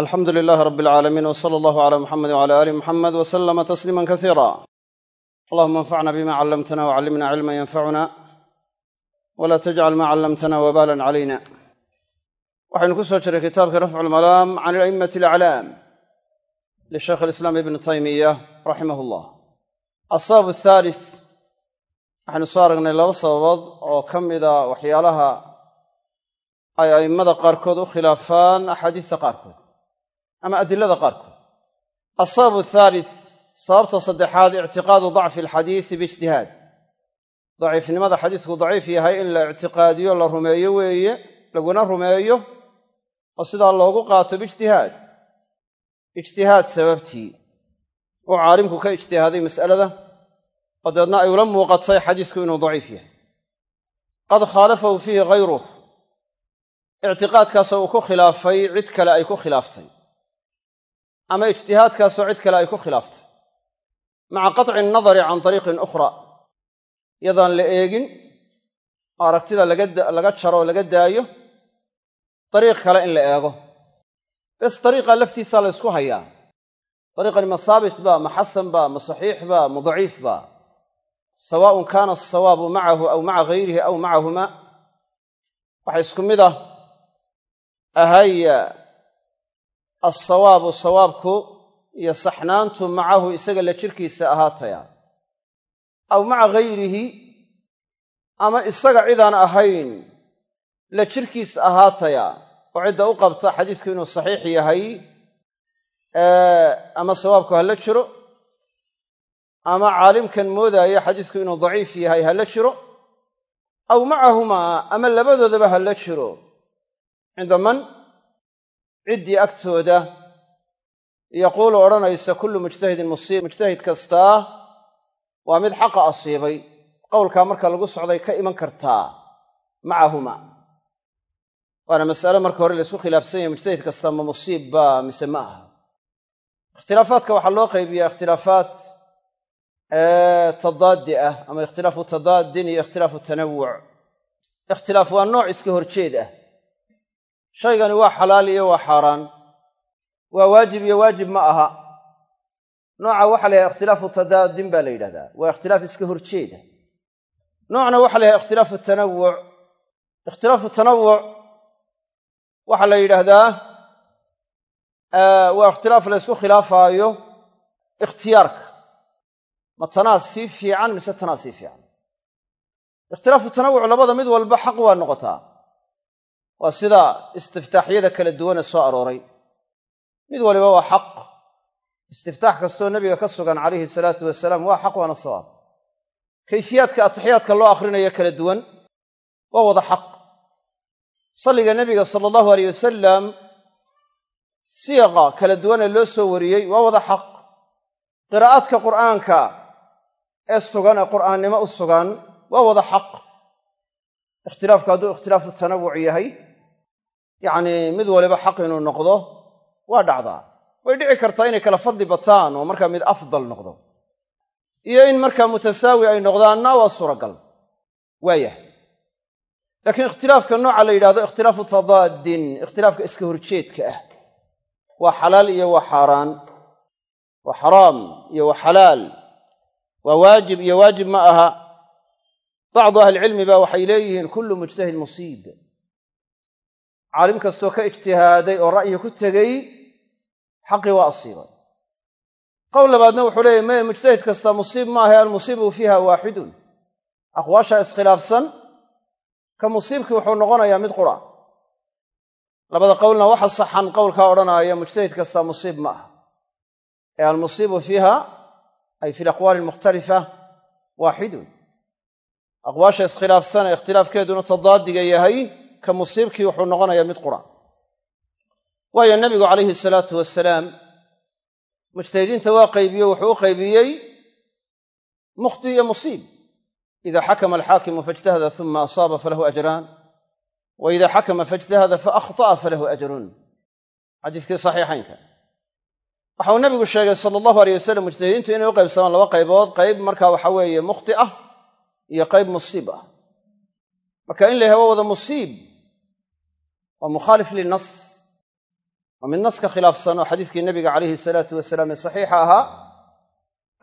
alxamdu lilahi rab alcaalamiin w sala allahu cala muxamedi wcala aali muxamed w salama tasliima kasiira allahuma anfacna bima callamtana wcallimna cilma yanfacuna wla tajcal ma callamtana wabalan calayna waxaynu ku soo jiray kitaabka rafcu lmalaam can ila'immati alaclaam lishaykh alislaam ibni taymiya raximah llah asabab athaalis waxaynu soo aragnay laba sababood oo ka mida waxyaalaha ay a'immada qaarkood u khilaafaan qaarkood ama adilada qaarkood. Asabab athaalis sababta saddexaad ictiqaadu dacfi alxadiisi biijtihaad daciifnimada xadiisku daciif yahay in la ictiqaadiyo la rumeeyo weeye laguna rumeeyo oo sidaa loogu qaato biijtihaad ijtihaad sababtii. Uu caalimku ka ijtihaaday mas'alada oo deedna ay ula muuqatay xadiisku inuu daciif yahay. Qad khaalafahu fiihi hayruh ictiqaadkaasoo uu ku khilaafay cid kale ay ku khilaaftay ama ijtihaadkaasoo cid kale ay ku khilaafto. Maca qatci annadari can tariiqin ukhra. Yadaan la eegin oo aragtida laga jaro laga daayo ariiq kale in la eego. Bes dariiqa laftiisaa la ysku hayaa. Dariiqani ma haabit ba ma xasan ba ma saxiix ba ma daciif ba. Sawaaun kaana asawaabu macahu aw maca gayrihi aw macahuma waxay isku mid ah ahaya alsawaabu sawaabku iyo saxnaantu macahu isaga la jirkiisa ahaataya. Aw maca hayrihi ama isaga cidaan ahayn la jirkiis ahaataya. Oo cidda u qabta xadiisku inuu saxiix yahay ama sawaabku ha la jiro ama caalimkan moodaayo xadiisku inuu daciif yahay ha la jiro aw macahumaa ama labadoodaba ha la jiro. Cinda man ciddii agtooda yaquulu odhanaysa kullu mujtahidin musiib mujtahid kastaa waa mid xaqa asiibay. Qowlkaa marka lagu socday ka iman kartaa macahuma. Waana mas'ale marka hore laysku khilaafsan yahay mujtahid kasta ma musiib ba mise ma aha. Ikhtilaafaadka waxaa loo qaybiyaa ikhtilaafaat tadaadi ah ama ikhtilaafu tadaadin iyo ikhtilaafu tanawuc ikhtilaaf waa nooc iska horjeed ah shaygani waa xalaal iyo waa xaaraan. Waa waajib iyo waajib ma aha. Nooca waxa la yahay ikhtilaafu tadaadin baa la yidhahdaa. Waa ikhtilaaf iska horjeeda noocna waxa la yahay ikhtilaafu tanawuc ikhtilaafu tanawuc waxaa la yidhaahdaa waa ikhtilaaf la ysku khilaafaayo ikhtiyaarka. Ma tanaa sii fiican mise tanaa sii fiican? Ikhtilaafu tanawuc labada mid walba xaq waa noqotaa waa sida istiftaaxyada kala duwane soo arooray. Mid waliba waa xaq. Istiftaax kastoo nebiga ka sugan calayhi salaatu wasalaam waa xaq waana sawaab. Kayfiyaadka atixiyaadka loo akhrinayo kala duwan waa wada xaq. Salliga nebiga sala allahu aleyh wasalam siiqa kala duwanee loo soo wariyey waa wada xaq. Qiraa'aadka qur'aanka ee sugan ee qur'aannimo u sugan waa wada xaq. Ikhtilaafku hadduu ikhtilaafu tanawuc yahay yacnii mid waliba xaq inuu noqdo waa dhacdaa way dhici kartaa inay kala fadli bataan oo markaa mid afdal noqdo. Iyo in markaa mutasaawi ay noqdaanna waa suuragal. Waayahay laakiin ikhtilaafka nooca la yidhahdo ikhtilaafu tadaadin ikhtilaafka iska horjeedka ah waa xalaal iyo waa xaaraan. Waa xaraam iyo waa xalaal. Waa waajib iyo waajib ma aha. Bacdu ahlicilmi ba waxay leeyihiin kullu mujtahid musiib caalim kastoo ka ijtihaaday oo ra'yi ku tegey xaqii waa asiibay qowl labaadna wuxuu leeyahy maya mujtahid kasta musiib maaha almusiibu fiiha waaxidun aqwaashaa iskhilaafsan ka musiibkii wuxuu noqonayaa mid qura. Labada qowlna waxa saxan qowlkaa odhanaaya mujtahid kasta musiib ma aha ee almusiibu fiiha ay fi alaqwaali almukhtalifa waaxidun aqwaasha iskhilaafsan ee ikhtilaafkeeduna tadaadiga yahay ka musiibkii wuxuu noqonayaa mid qura. Waayo nebigu calayhi salaatu wasalaam mujtahidiinta waa qaybiye wuxuu u qaybiyey mukhti iyo musiib. Ida xakama alxaakimu faijtahada uma asaaba falahu ajraan. Wa ida xakama faijtahada faahطa'a falahu ajrun. Xadiiskii saxiixaynka. Waxa uu nebigu sheegay sala allahu aleyh wasalam mujtahidiintu inay u qaybsamaan laba qaybood qayb marka waxa weeye mukhti ah iyo qayb musiib ah. Marka in la yahay waa wada musiib waa mukhaalif linas oo mid naska khilaafsan oo xadiiskii nebiga calayhi salaatu wasalaam ee saxiixa ahaa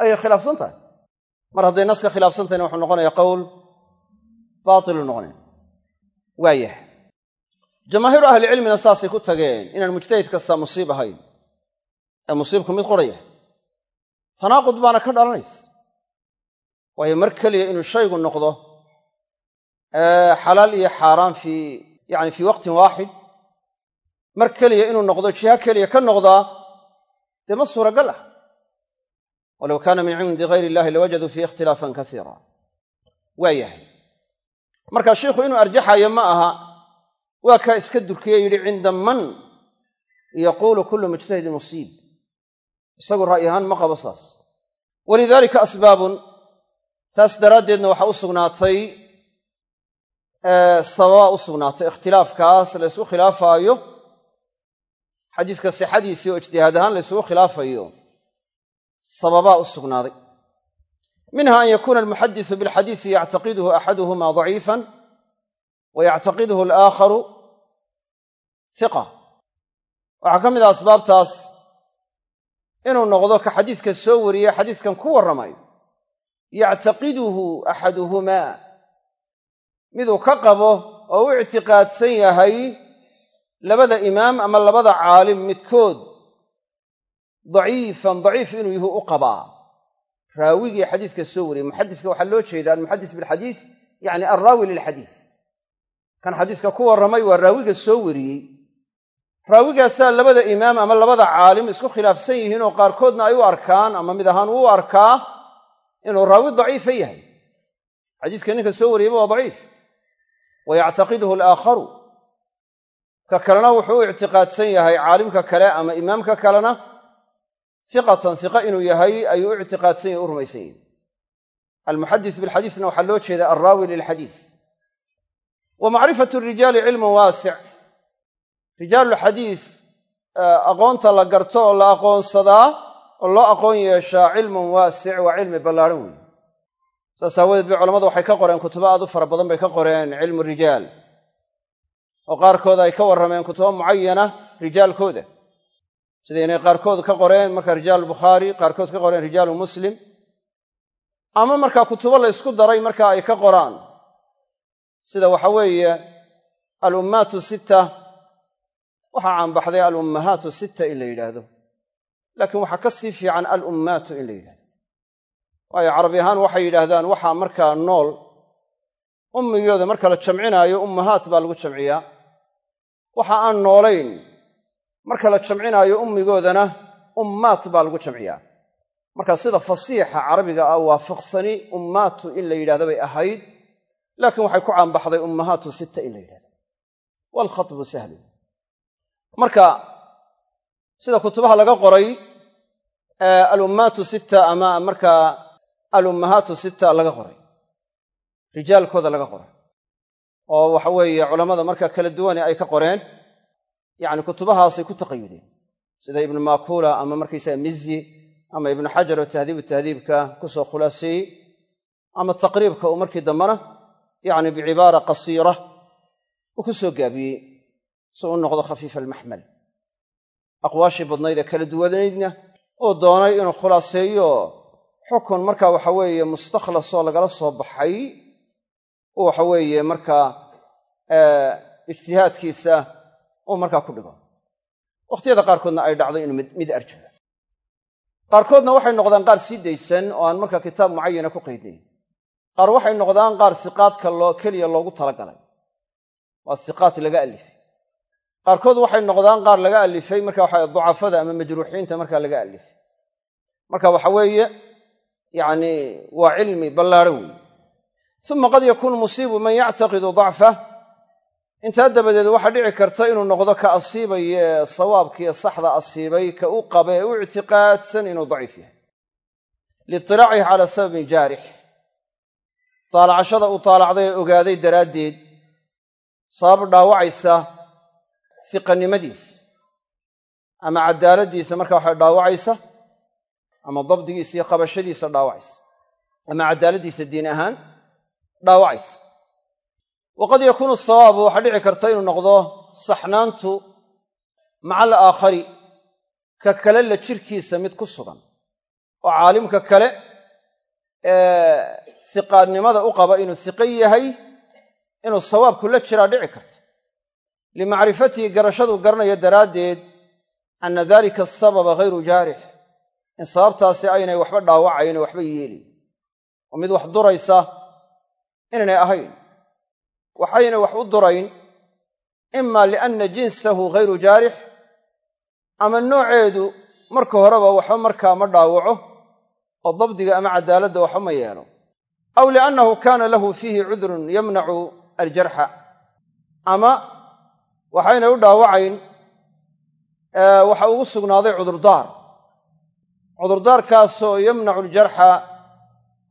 ayay khilaafsan tahay. Mar hadday naska khilaafsan tahayna wuxuu noqonaya qowl baatilu noqonaya waayah jamaahiiru ahlicilmina saasay ku tageen inaan mujtahid kastaa musiib ahayn. Ee musiibku mid qoraya. Tanaaqud baana ka dhalanaysa. Waayo mar keliya inuu shaygu noqdo xalaal iyo xaaraan fii yani fii waqtin waaxid mar keliya inuu noqdo jiha keliya ka noqdaa dee ma suuragal ah. Walow kaana min cindi gayr illahi lawajaduu fiihi ikhtilaafan kaiira waa yahay. Marka shiikhu inuu arjaxayo ma aha waa kaa iska durkiye yidhi cinda man yaquulu kullu mujtahidin musiib. Isagu ra'y ahaan ma qabo saas. Walidaalika asbaabun taas daraaddeedna waxaa u sugnaatay sababaa u sugnaatay ikhtilaafkaas la ysku khilaafaayo xadiiska sixadiisii oo ijtihaad ahaan la ysugu khilaafayo sababaa u sugnaaday. Minha an yakuuna almuxadisu bilxadiisi yactaqiduhu axaduhuma daciifan wa yactaqiduhu alaakharu hiqa waxaa ka mid ah asbaabtaas inuu noqdo ka xadiiska soo wariye xadiiskan ku warramayo yactaqiduhu axaduhumaa miduu ka qabo oo u ictiqaadsan yahay labada imaam ama labada caalim midkood. Daciifan daciif inuu yuhu u qabaa. Raawigii xadiiska soo wariyey muxadiska waxaa loo jeeda almuxadis bilxadiis yacni alraawi lilxadiis kan xadiiska ku warramay waa raawiga soo wariyey. Raawigaasaa labada imaam ama labada caalim isku khilaafsan yihiin oo qaarkoodna ay u arkaan ama mid ahaan uu arkaa inuu raawi daciifa yahay. Xadiiska ninka soo wariyeyba waa daciif wa yactaqiduhu alaakharu ka kalena wuxuu u ictiqaadsan yahay caalimka kale ama imaamka kalena iqatan iqa inuu yahay ayuu u ictiqaadsan yahy u rumaysan yahy almuxadis bilxadiisna waxaa loo jeeda alraawi lilxadiis wa macrifatu rijaali cilmun waasic rijaalulxadiis aqoonta la garto oo la aqoonsadaa oo loo aqoon yeeshaa cilmun waasic waa cilmi ballaadhan weeye saas aawadeed bay culamadu waxay ka qoreen kutubo aad u fara badan bay ka qoreen cilmu rijaal. Oo qaarkood ay ka warrameen kutubo mucayana rijaalkooda. Sida inay qaarkood ka qoreen marka rijaalu bukhaari qaarkood ka qoreen rijaalu muslim. Ama markaa kutubo la ysku daray marka ay ka qoraan. Sida waxa weeye alummaatu sitta. Waxaa caanbaxday alummahaatu sitta in la yidhaahdo. Laakiin waxaa ka sii fiican alummaatu in la yidhahdo waayo carabi ahaan waxay yidhaahdaan waxaa markaa nool ummigooda marka la jamcinaayo ummahaat baa lagu jamciyaa. Waxa aan noolayn marka la jamcinaayo ummigoodana ummaat baa lagu jamciyaa. Marka sida fasiixa carabiga ah waafaqsani ummaatu in la yidhahdo bay ahayd laakiin waxay ku caanbaxday ummahaatu sitta in la yidhahdo waalkhatbu sahlu. Marka sida kutubaha laga qoray alummaatu sitta ama markaa alummahaatu sitta laga qoray. Rijaalkooda laga qoray. Oo waxa weeye culammada marka kala duwane ay ka qoreen yacni kutubahaasay ku taqayudeen. Sida ibnu makuula ama markaysaga mizi ama ibnu xajar oo tahdiibu tahdiibka ku soo khulaaseeyey ama taqriibka uu markii dambena yacni bicibaara qasiira uu ku soo gaabiyey si u noqdo khafiifa almaxmal aqwaashii badnayd ee kala duwanaydna oo doonay inuu khulaaseeyo xukun marka waxa weeye mustakhlasoo lagala soo baxay uu waxa weeye markaa ijtihaadkiisa uu markaa ku dhigo. Wakhtiyada qaarkoodna ay dhacdo inuu mid arjaho qaarkoodna waxay noqdaan qaar sii daysan oo aan markaa kitaab mucayana ku qaydnayn. Qaar waxay noqdaan qaar siqaadka loo keliya loogu talagalay. Waa siqaat laga alifay. Qaarkood waxay noqdaan qaar laga alifay marka waxa ducafada ama majruuxiinta markaa laga alifay. Marka waxa weeye yacni waa cilmi ballaadhan weeye uma qad yakuunu musiibu man yactaqidu dacfah intaa dabadeed waxaa dhici karta inuu noqdo ka asiibaya ee sawaabkiiyo saxda asiibay ka u qaba ee u ictiqaadsan inuu daciif yahay. Liitilaacihi calaa sababin jaarix. Taalacashada uu taalacday ee ogaaday daraaddeed sabab dhaawacaysa hiqanimadiis ama cadaaladdiisa marka waxay dhaawacaysa ama dabdigiisa iyo qabashadiisa dhaawacaysa ama cadaaladdiisa diin ahaan dhaawacaysa. Waqad yakuunu sawaabu waxaa dhici karta inuu noqdo saxnaantu maca alaakhari ka kale la jirkiisa mid ku sugan oo caalimka kale ee hiqaannimada u qaba inuu hiqo yahay inuu sawaabku la jiraa dhici karta. Limacrifatihi garashaduu garanayo daraaddeed anna dalika asababa ghayru jaarix in sababtaasi aynay waxba dhaawacayn oo waxba yeelin oo mid wax duraysa inaynay ahayn. Waxayna wax u durayn ima lianna jinsahu ghayru jaarix ama nooceedu marka horeba waxba markaa ma dhaawaco oo dabdiga ama cadaaladda waxba ma yeelo. Aw liannahu kaana lahu fiihi cudrun yamnacu aljarxa ama waxaynay u dhaawacayn waxa ugu sugnaaday cudurdaar cudurdaarkaasoo yamnacu aljarxa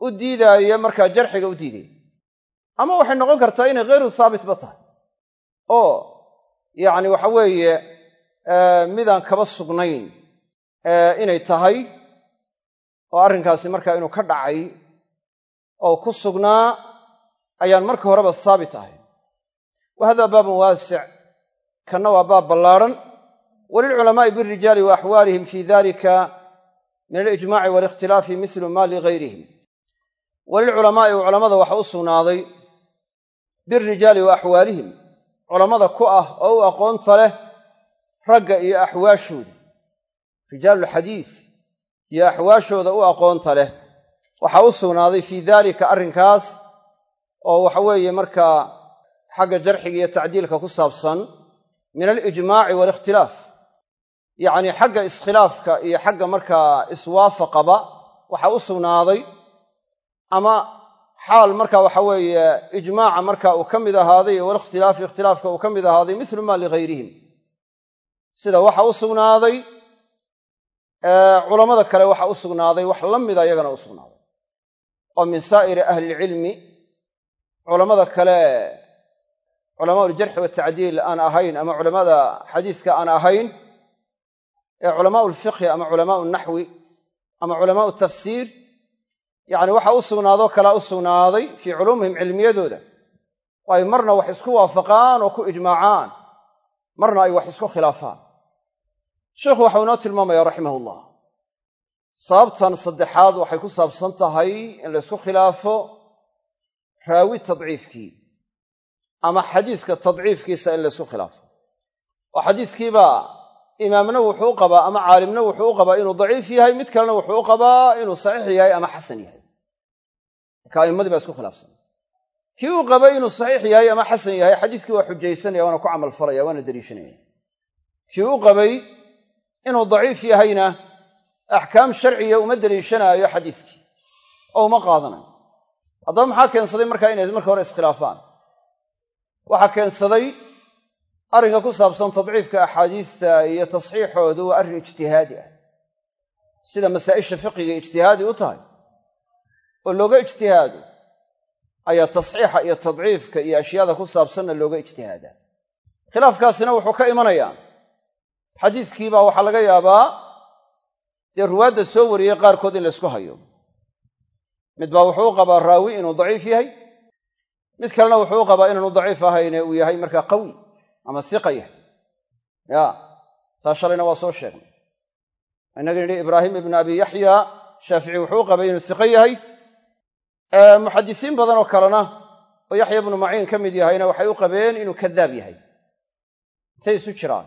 u diidaaya markaa jarxiga u diidaya ama waxay noqon kartaa inay hayru haabitba tahay. Oo yacni waxa weeye midaan kaba sugnayn inay tahay oo arrinkaasi markaa inuu ka dhacay oo ku sugnaa ayaan marka horeba haabit ahay. Wa hada baabun waasic kanna waa baab ballaadhan walilculamaa'i birijaali wa axwaalihim fi dalika min alijmaaci waalikhtilaafi mislu ma ligayrihim walilculamaa'i culammada waxa u sugnaaday birijaali wa axwaalihim culammada ku ah oo u aqoonta leh ragga iyo axwaashooda rijaalulxadiis iyo axwaashooda u aqoonta leh. Waxaa u sugnaaday fii daalika arrinkaas oo waxa weeye markaa xagga jarxiga iyo tacdiilka ku saabsan min alijmaaci waalikhtilaaf yacnii xagga iskhilaafka iyo xagga markaa iswaafaqaba waxaa u sugnaaday ama xaal marka waxa weeye ijmaaca marka uu ka mid ahaaday walikhtilaafi ikhtilaafka uu ka mid ahaaday mislu ma ligayrihim sida waxa u sugnaaday culammada kale waxa u sugnaaday wax la mida iyagana u sugnaaday. Oo min saa'iri ahlilcilmi culammada kale culamaa uljarxi watacdiil aan ahayn ama culammada xadiiska aan ahayn ee culamaa ulfiqhi ama culamaa naxwi ama culamaa tafsiir yacni waxa u sugnaadoo kalea u sugnaaday fii culuumihim cilmiyadooda. Oo ay marna wax isku waafaqaan oo ku ijmaacaan. Marna ay wax isku khilaafaan. Sheikhu waxau inoo tilmaamaya raximah ullah sababtan saddexaad waxay ku saabsan tahay in la ysku khilaafo raawi tadciifkii ama xadiiska tadciifkiisa in la ysku khilaafo. Oo xadiiskiibaa imaamna wuxuu u qabaa ama caalimna wuxuu u qabaa inuu daciif yahay mid kalena wuxuu u qabaa inuu saxiix yahay ama xasan yahay. Marka a'immadii baa isku khilaafsan. Kii uu qabay inuu saxiix yahay ama xasan yahay xadiiskii waa xujaysanaya waana ku camalfalaya waana daliishanaya kii u qabay inuu daciif yahayna axkaam sharciya uma deliishanaayo xadiiskii oo uma qaadanayo haddaba maxaa keensaday markaa inay marka hore iskhilaafaan waxaa keensaday arrinka ku saabsan tadciifka axaadiista iyo tasxiixoodu waa arrin ijtihaadi ah. Sida masaa'isha fiqiga ijtihaadi u tahay oo looga ijtihaado ayaa tasxiixa iyo tadciifka iyo ashyaada ku saabsanna looga ijtihaadaa khilaafkaasina wuxuu ka imanayaa xadiiskiibaa waxaa laga yaabaa dee ruwaadda soo wariyey qaarkood in laysku hayo. Mid baa wuxuu u qabaa raawi inuu daciif yahay mid kalena wuxuu u qabaa inaanu daciif ahayne uu yahay markaa qawi ama hiqa yahay ya taa shalayna waa soo sheegnay. Innaga nidhi ibraahim ibnu abi yaxya shaafici wuxuu u qabay inuu hiqo yahay. Muxadisiin badan oo kalena oo yaxya ibnu maciin ka mid yahayna waxay u qabeen inuu kadaab yahay. Intay isu jiraan.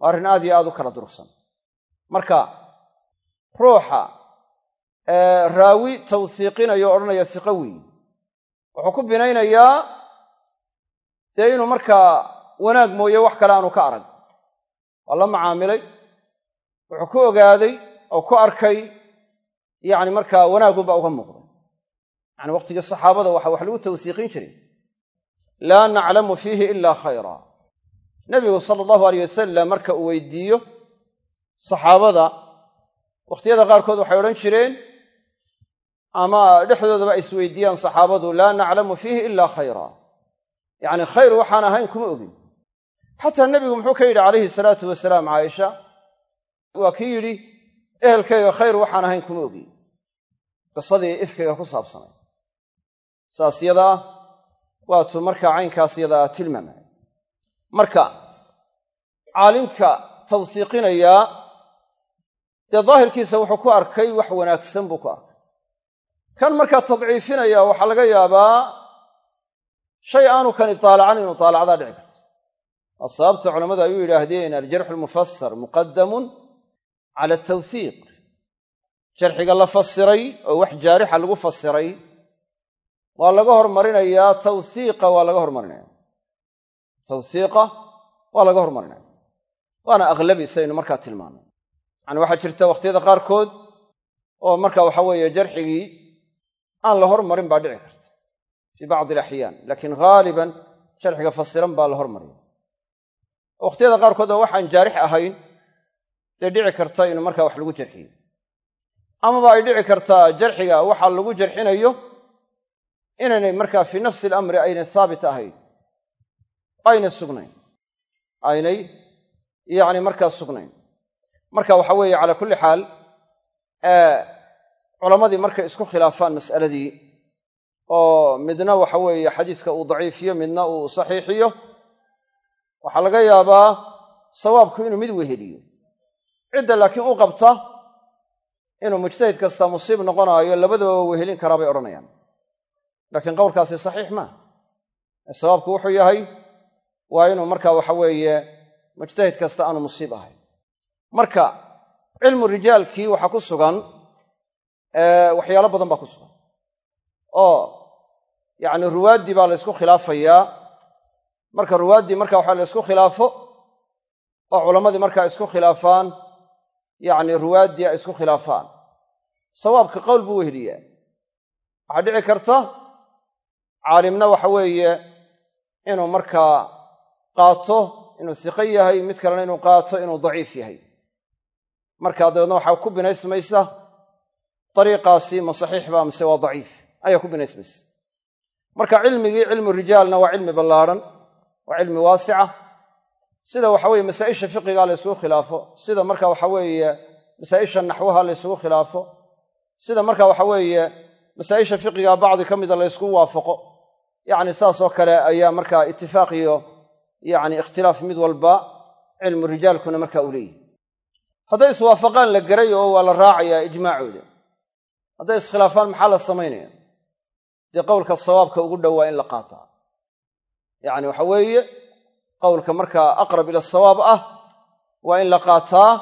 Waa arrin aad iyo aad u kala durugsan. Marka ruuxa raawi tawsiiqinayo o odhanaya hiqo weyn. Wuxuu ku binaynayaa dee inuu markaa wanaag mooye wax kale aanu ka arag. Waa la macaamilay wuxuu ku ogaaday oo ku arkay yacni markaa wanaagunbaa uga muuqday. Yani waqtigii saxaabada waxa wax lagu tawsiiqin jiray. Laa naclamu fiihi ila khayra. Nebigu sala allahu aleyh wasalam marka uu weydiiyo saxaabada wakhtiyada qaarkood waxay odhan jireen ama dhexdoodaba ay isweydiiyaan saxaabadu laa naclamu fiihi ila khayra. Yacni khayr waxaan ahayn kuma ogin xataa nebigu muxuu ka yidhi calayhi salaatu wasalaam caaisha waa kii yidhi ehelkayga khayr waxaan ahayn kuma ogin qisadii ifkayga ku saabsanay. Saas yadaa waatuu markaa caynkaas yadaa tilmaamay. Marka caalimka tawsiiqinayaa dee daahirkiisa wuxuu ku arkay wax wanaagsan buu ku arkay. Kan markaa tadciifinaya waxaa laga yaabaa shay aanu kani taalacan inuu taalacdaa dhici karto waa sababta culammadu ay u yidhaahdeen aljarxu almufasar muqadamun cala atawhiiq jarxiga la fasiray oo wax jaarixa lagu fasiray waa laga hormarinayaa tawhiiqa waa laga hormarinaya tawhiiqa waa laga hormarinaya waana aghlabi saynu markaa tilmaanay. Yani waxaa jirta wakhtiyada qaarkood oo marka waxa weeye jarxigii aan la hormarin baa dhici karta fii bacdi alaxyaan laakiin haaliban jarxiga fasiran baa la wakhtiyada qaarkood oo waxaan jaarix ahayn dee dhici karta inuu markaa wax lagu jarxiyo. Amaba ay dhici kartaa jarxiga waxa lagu jarxinayo inaynay markaa fii nafsi alamri aynay haabit ahayn aynay sugnayn. Aynay yacni markaa sugnayn. Marka waxa weeye calaa kulli xaal culammadii markay isku khilaafaan mas'aladii oo midna waxa weeye xadiiska uu daciifiyo midna uu saxiixiyo waxaa laga yaabaa sawaabku inuu mid weheliyo. Cidda laakiin u qabta inuu mujtahid kasta musiib noqonaayo labadaba wehelin karaa bay odhanayaan. Laakiin qowlkaasi saxiix maaha sawaabku wuxuu yahay waa inuu marka waxa weeye mujtahid kasta aanu musiib ahayn marka cilmu rijaalkii waxaa ku sugan waxyaalo badan baa ku sugan. Oo yacni ruwaaddii baa la ysku khilaafayaa marka ruwaaddii marka waxa la ysku khilaafo oo culammadii markaa isku khilaafaan yacni ruwaaddii ay isku khilaafaan. Sawaabka qowl buu weheliyaa waxaa dhici karta caalimna waxa weeye inuu markaa qaato inuu hiqo yahay mid kalena inuu qaato inuu daciif yahay. Markaa dabeedna waxaa ku binaysmaysa dariiqaasi ma saxiix ba mise waa daciif? Ayaa ku binaysmaysa. Marka cilmigii cilmu rijaalna waa cilmi ballaadhan waa cilmi waasica. Sida waxa weye masaa'isha fiqiga la ysugu khilaafo sida marka waxa weeye masaa'isha naxwaha la ysugu khilaafo sida marka waxa weeye masaa'isha fiqiga bacdi ka mida la ysku waafaqo. Yacni saasoo kale ayaa markaa itifaaq iyo yacni ikhtilaaf mid walba cilmu rijaalkuna marka uu leeyahy hadday iswaafaqaan la garay oo waa la raacayaa ijmaacooda. Hadday iskhilaafaan maxaa la samaynaya dee qowlka sawaabka ugu dhowaa in la qaataa yacni waxa weeye qowlka markaa aqrab ila sawaab ah waa in la qaataa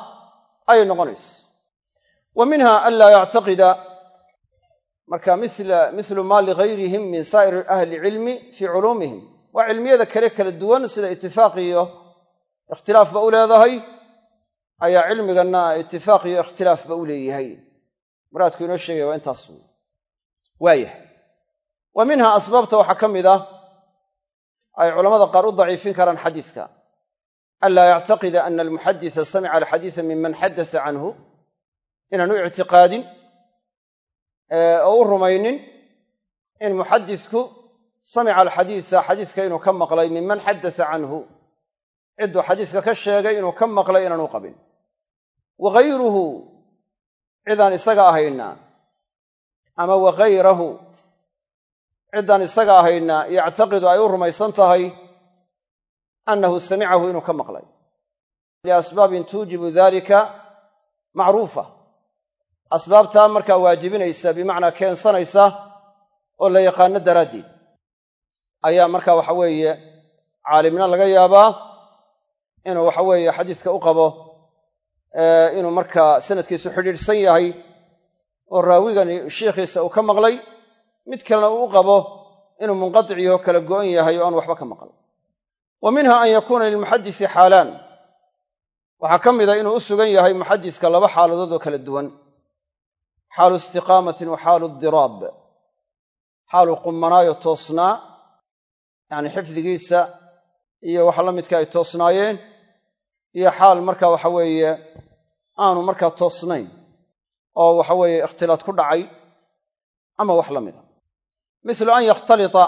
ayay noqonayso wa minha anlaa yactaqida marka milu maa ligayrihim min saa'iri ahli cilmi fii culuumihim. Waa cilmiyada kale kala duwan sida itifaaq iyo ikhtilaafba u leedahay ayaa cilmiganna itifaaq iyo ikhtilaafba u leeyahay. Muraadku inoo sheegaya waa intaas waayah wa minha asbaabta waxaa ka mid ah ay culamada qaar u daciifin karaan xadiiska. Anlaa yactaqida ana almuxadisa samica alxadiisa miman xadasa canhu. Inaan u ictiqaadin oo u rumaynin in muxadisku samica alxadiisa xadiiska inuu ka maqlay miman xadasa canhu. Cidduu xadiiska ka sheegay inuu ka maqlay inaan u qabin. Wa gayruhu cidaan isaga ahayna ama wa gayrahu ciddaan isaga ahayna yactaqidu ay u rumaysan tahay annahu samicahu inuu ka maqlay. Liasbaabin tuujibu dalika macruufa. Asbaabtaa markaa waajibinaysa bimacnaa keensanaysa oo la yaqaano daraaddeed. Ayaa marka waxa weeye caalimna laga yaabaa inuu waxa weeye xadiiska u qabo inuu markaa sanadkiisu xidhiidhsan yahay oo raawigani shiikhiisa uu ka maqlay mid kalena uu qabo inuu munqadiciyo kala go'an yahay oo aan waxba ka maqal. Wa minha an yakuuna lilmuxadisi xaalaan. Waxaa ka mida inuu u sugan yahay muxadiska laba xaaladood oo kala duwan. Xaalu istiqaamatin wa xaalu diraab. Xaalu qummanaayo toosnaa yacni xifdigiisa iyo waxa la midka ay toosnaayeen iyo xaal marka waxa weeye aanu markaa toosnayn oo waxa weeye ikhtilaad ku dhacay ama wax la mida mislu an yakhtalita.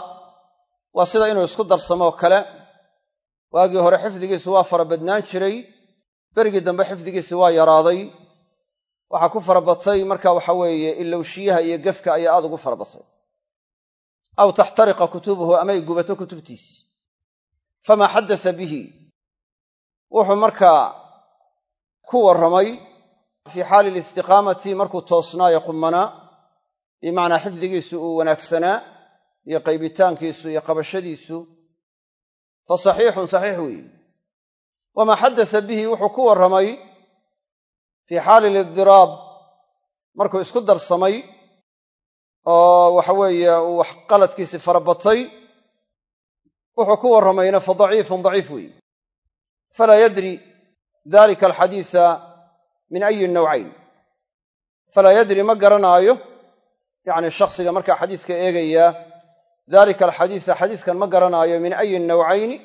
Waa sida inuu isku darsamoo kale. Waagii hore xifdigiisu waa fara badnaan jiray. Berigii dambe xifdigiisi waa yaraaday. Waxaa ku farabatay marka waxa weeye ilowshiyaha iyo gefka ayaa aad ugu farabatay aw taxtariqa kutubuhu ama ay gubato kutubtiisi famaa xaddasa bihi. Wuxuu markaa ku warramay fii xaali listiqaamati markuu toosnaayo qumanaa bimacnaa xifdigiisu uu wanaagsanaa iyo qaybitaankiisu iyo qabashadiisu. Fa saxiixun saxiix weeye wamaa xaddasa bihi wuxuu ku warramay fii xaali lidiraab markuu isku darsamay oo waxa weeye uu wax qaladkiisii farabatay wuxuu ku warramayna fa daciifun daciif weeye falaa yadri dalika alxadiisa min ayi nawcayn. Falaa yadri ma garanaayo yacni shakhsiga markaa xadiiska eegayaa dalika alxadiisa xadiiskan ma garanaayo min ayi nawcayni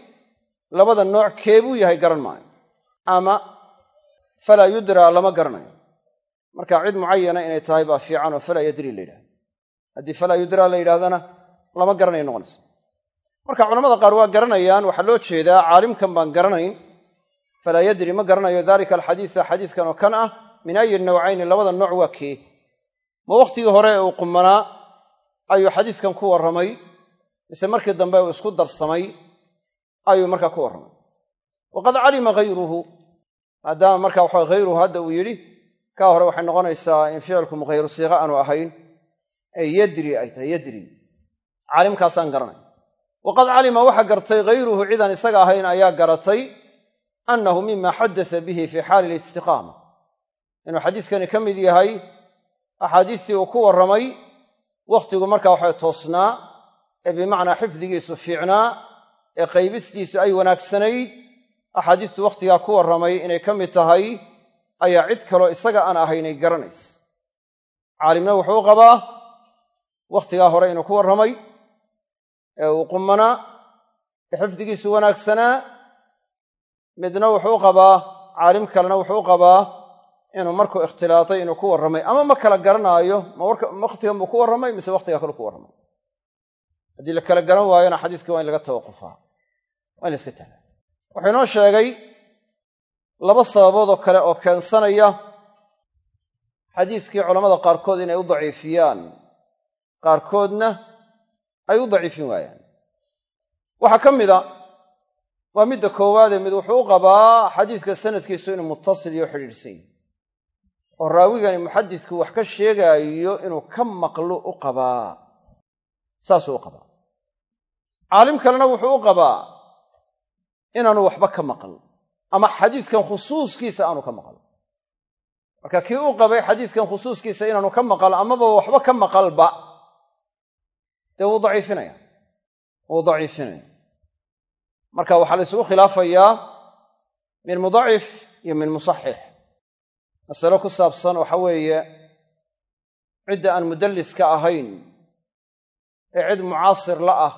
labada nooc keebuu yahay garan maayo ama falaa yudraa lama garanayo. Marka cid mucayana inay tahay baa fiican oo falaa yadri la yidhahdo. Haddii falaa yudraa la yidhahdana lama garanay noqonaysa marka culamada qaar waa garanayaan waxaa loo jeedaa caalimkan baan garanayn falaa yadri ma garanayo dalika alxadiisa xadiiskan oo kan ah min ayi nawcayni labada nooc waa kee ma wakhtigii hore ee uu qumanaa ayuu xadiiskan ku warramay mise markii dambe uu isku darsamay ayuu markaa ku warramay. Waqad calima hayruhu maadaama marka waxa hayruhu hadda uu yidhi kaa hore waxay noqonaysaa in ficilku mughayru siiqa aanu ahayn ee yadri ay tahay yadri. Caalimkaasaan garanay. Waqad calima waxa gartay hayruhu cidaan isaga ahayn ayaa garatay annahu mima xaddasa bihi fii xaali listiqaama. Inuu xadiiskani ka mid yahay axaadiistii uu ku warramay wakhtigu markaa waxay toosnaa ee bimacnaa xifdigiisu fiicnaa ee qaybistiisu ay wanaagsanayd axaadiistu wakhtigaa ku warramay inay ka mid tahay ayaa cid kaloo isaga aan ahaynay garanaysa caalimna wuxuu qabaa wakhtigaa hore inuu ku warramay ee uu qumanaa ee xifdigiisu wanaagsanaa midna wuxuu qabaa caalim kalena wuxuu qabaa inuu markuu ikhtilaatay inuu ku warramay ama ma kala garanaayo ma wakhtigan buu ku warramay mise wakhtigaa kale ku warramay. Haddii la kala garan waayona xadiiska waa in laga tawaqufaa waa in la iska taaga wuxuu inoo sheegay laba sababood oo kale oo keensanaya xadiiskii culammada qaarkood inay u daciifiyaan. Qaarkoodna ay u daciifin waayaan. Waxaa ka mida waa midda koowaadee mid wuxuu u qabaa xadiiska sanadkiisu inuu muttasil iyo xidhiidhsan yahy oo raawigani muxadisku wax ka sheegaayo inuu ka maqlo u qabaa. Saasuu u qabaa. Caalim kalena wuxuu u qabaa inaanu waxba ka maqal ama xadiiskan khusuuskiisa aanu ka maqal marka kii u qabay xadiiskan khusuuskiisa inaanu ka maqal amaba waxba ka maqalba. Dee wuu daciifinaya wuu daciifinaya marka waxaa la isugu khilaafayaa min mudacif iyo min musaxix masalo ku saabsan waxa weeye cidda aan mudalliska ahayn ee cid mucaasir la ah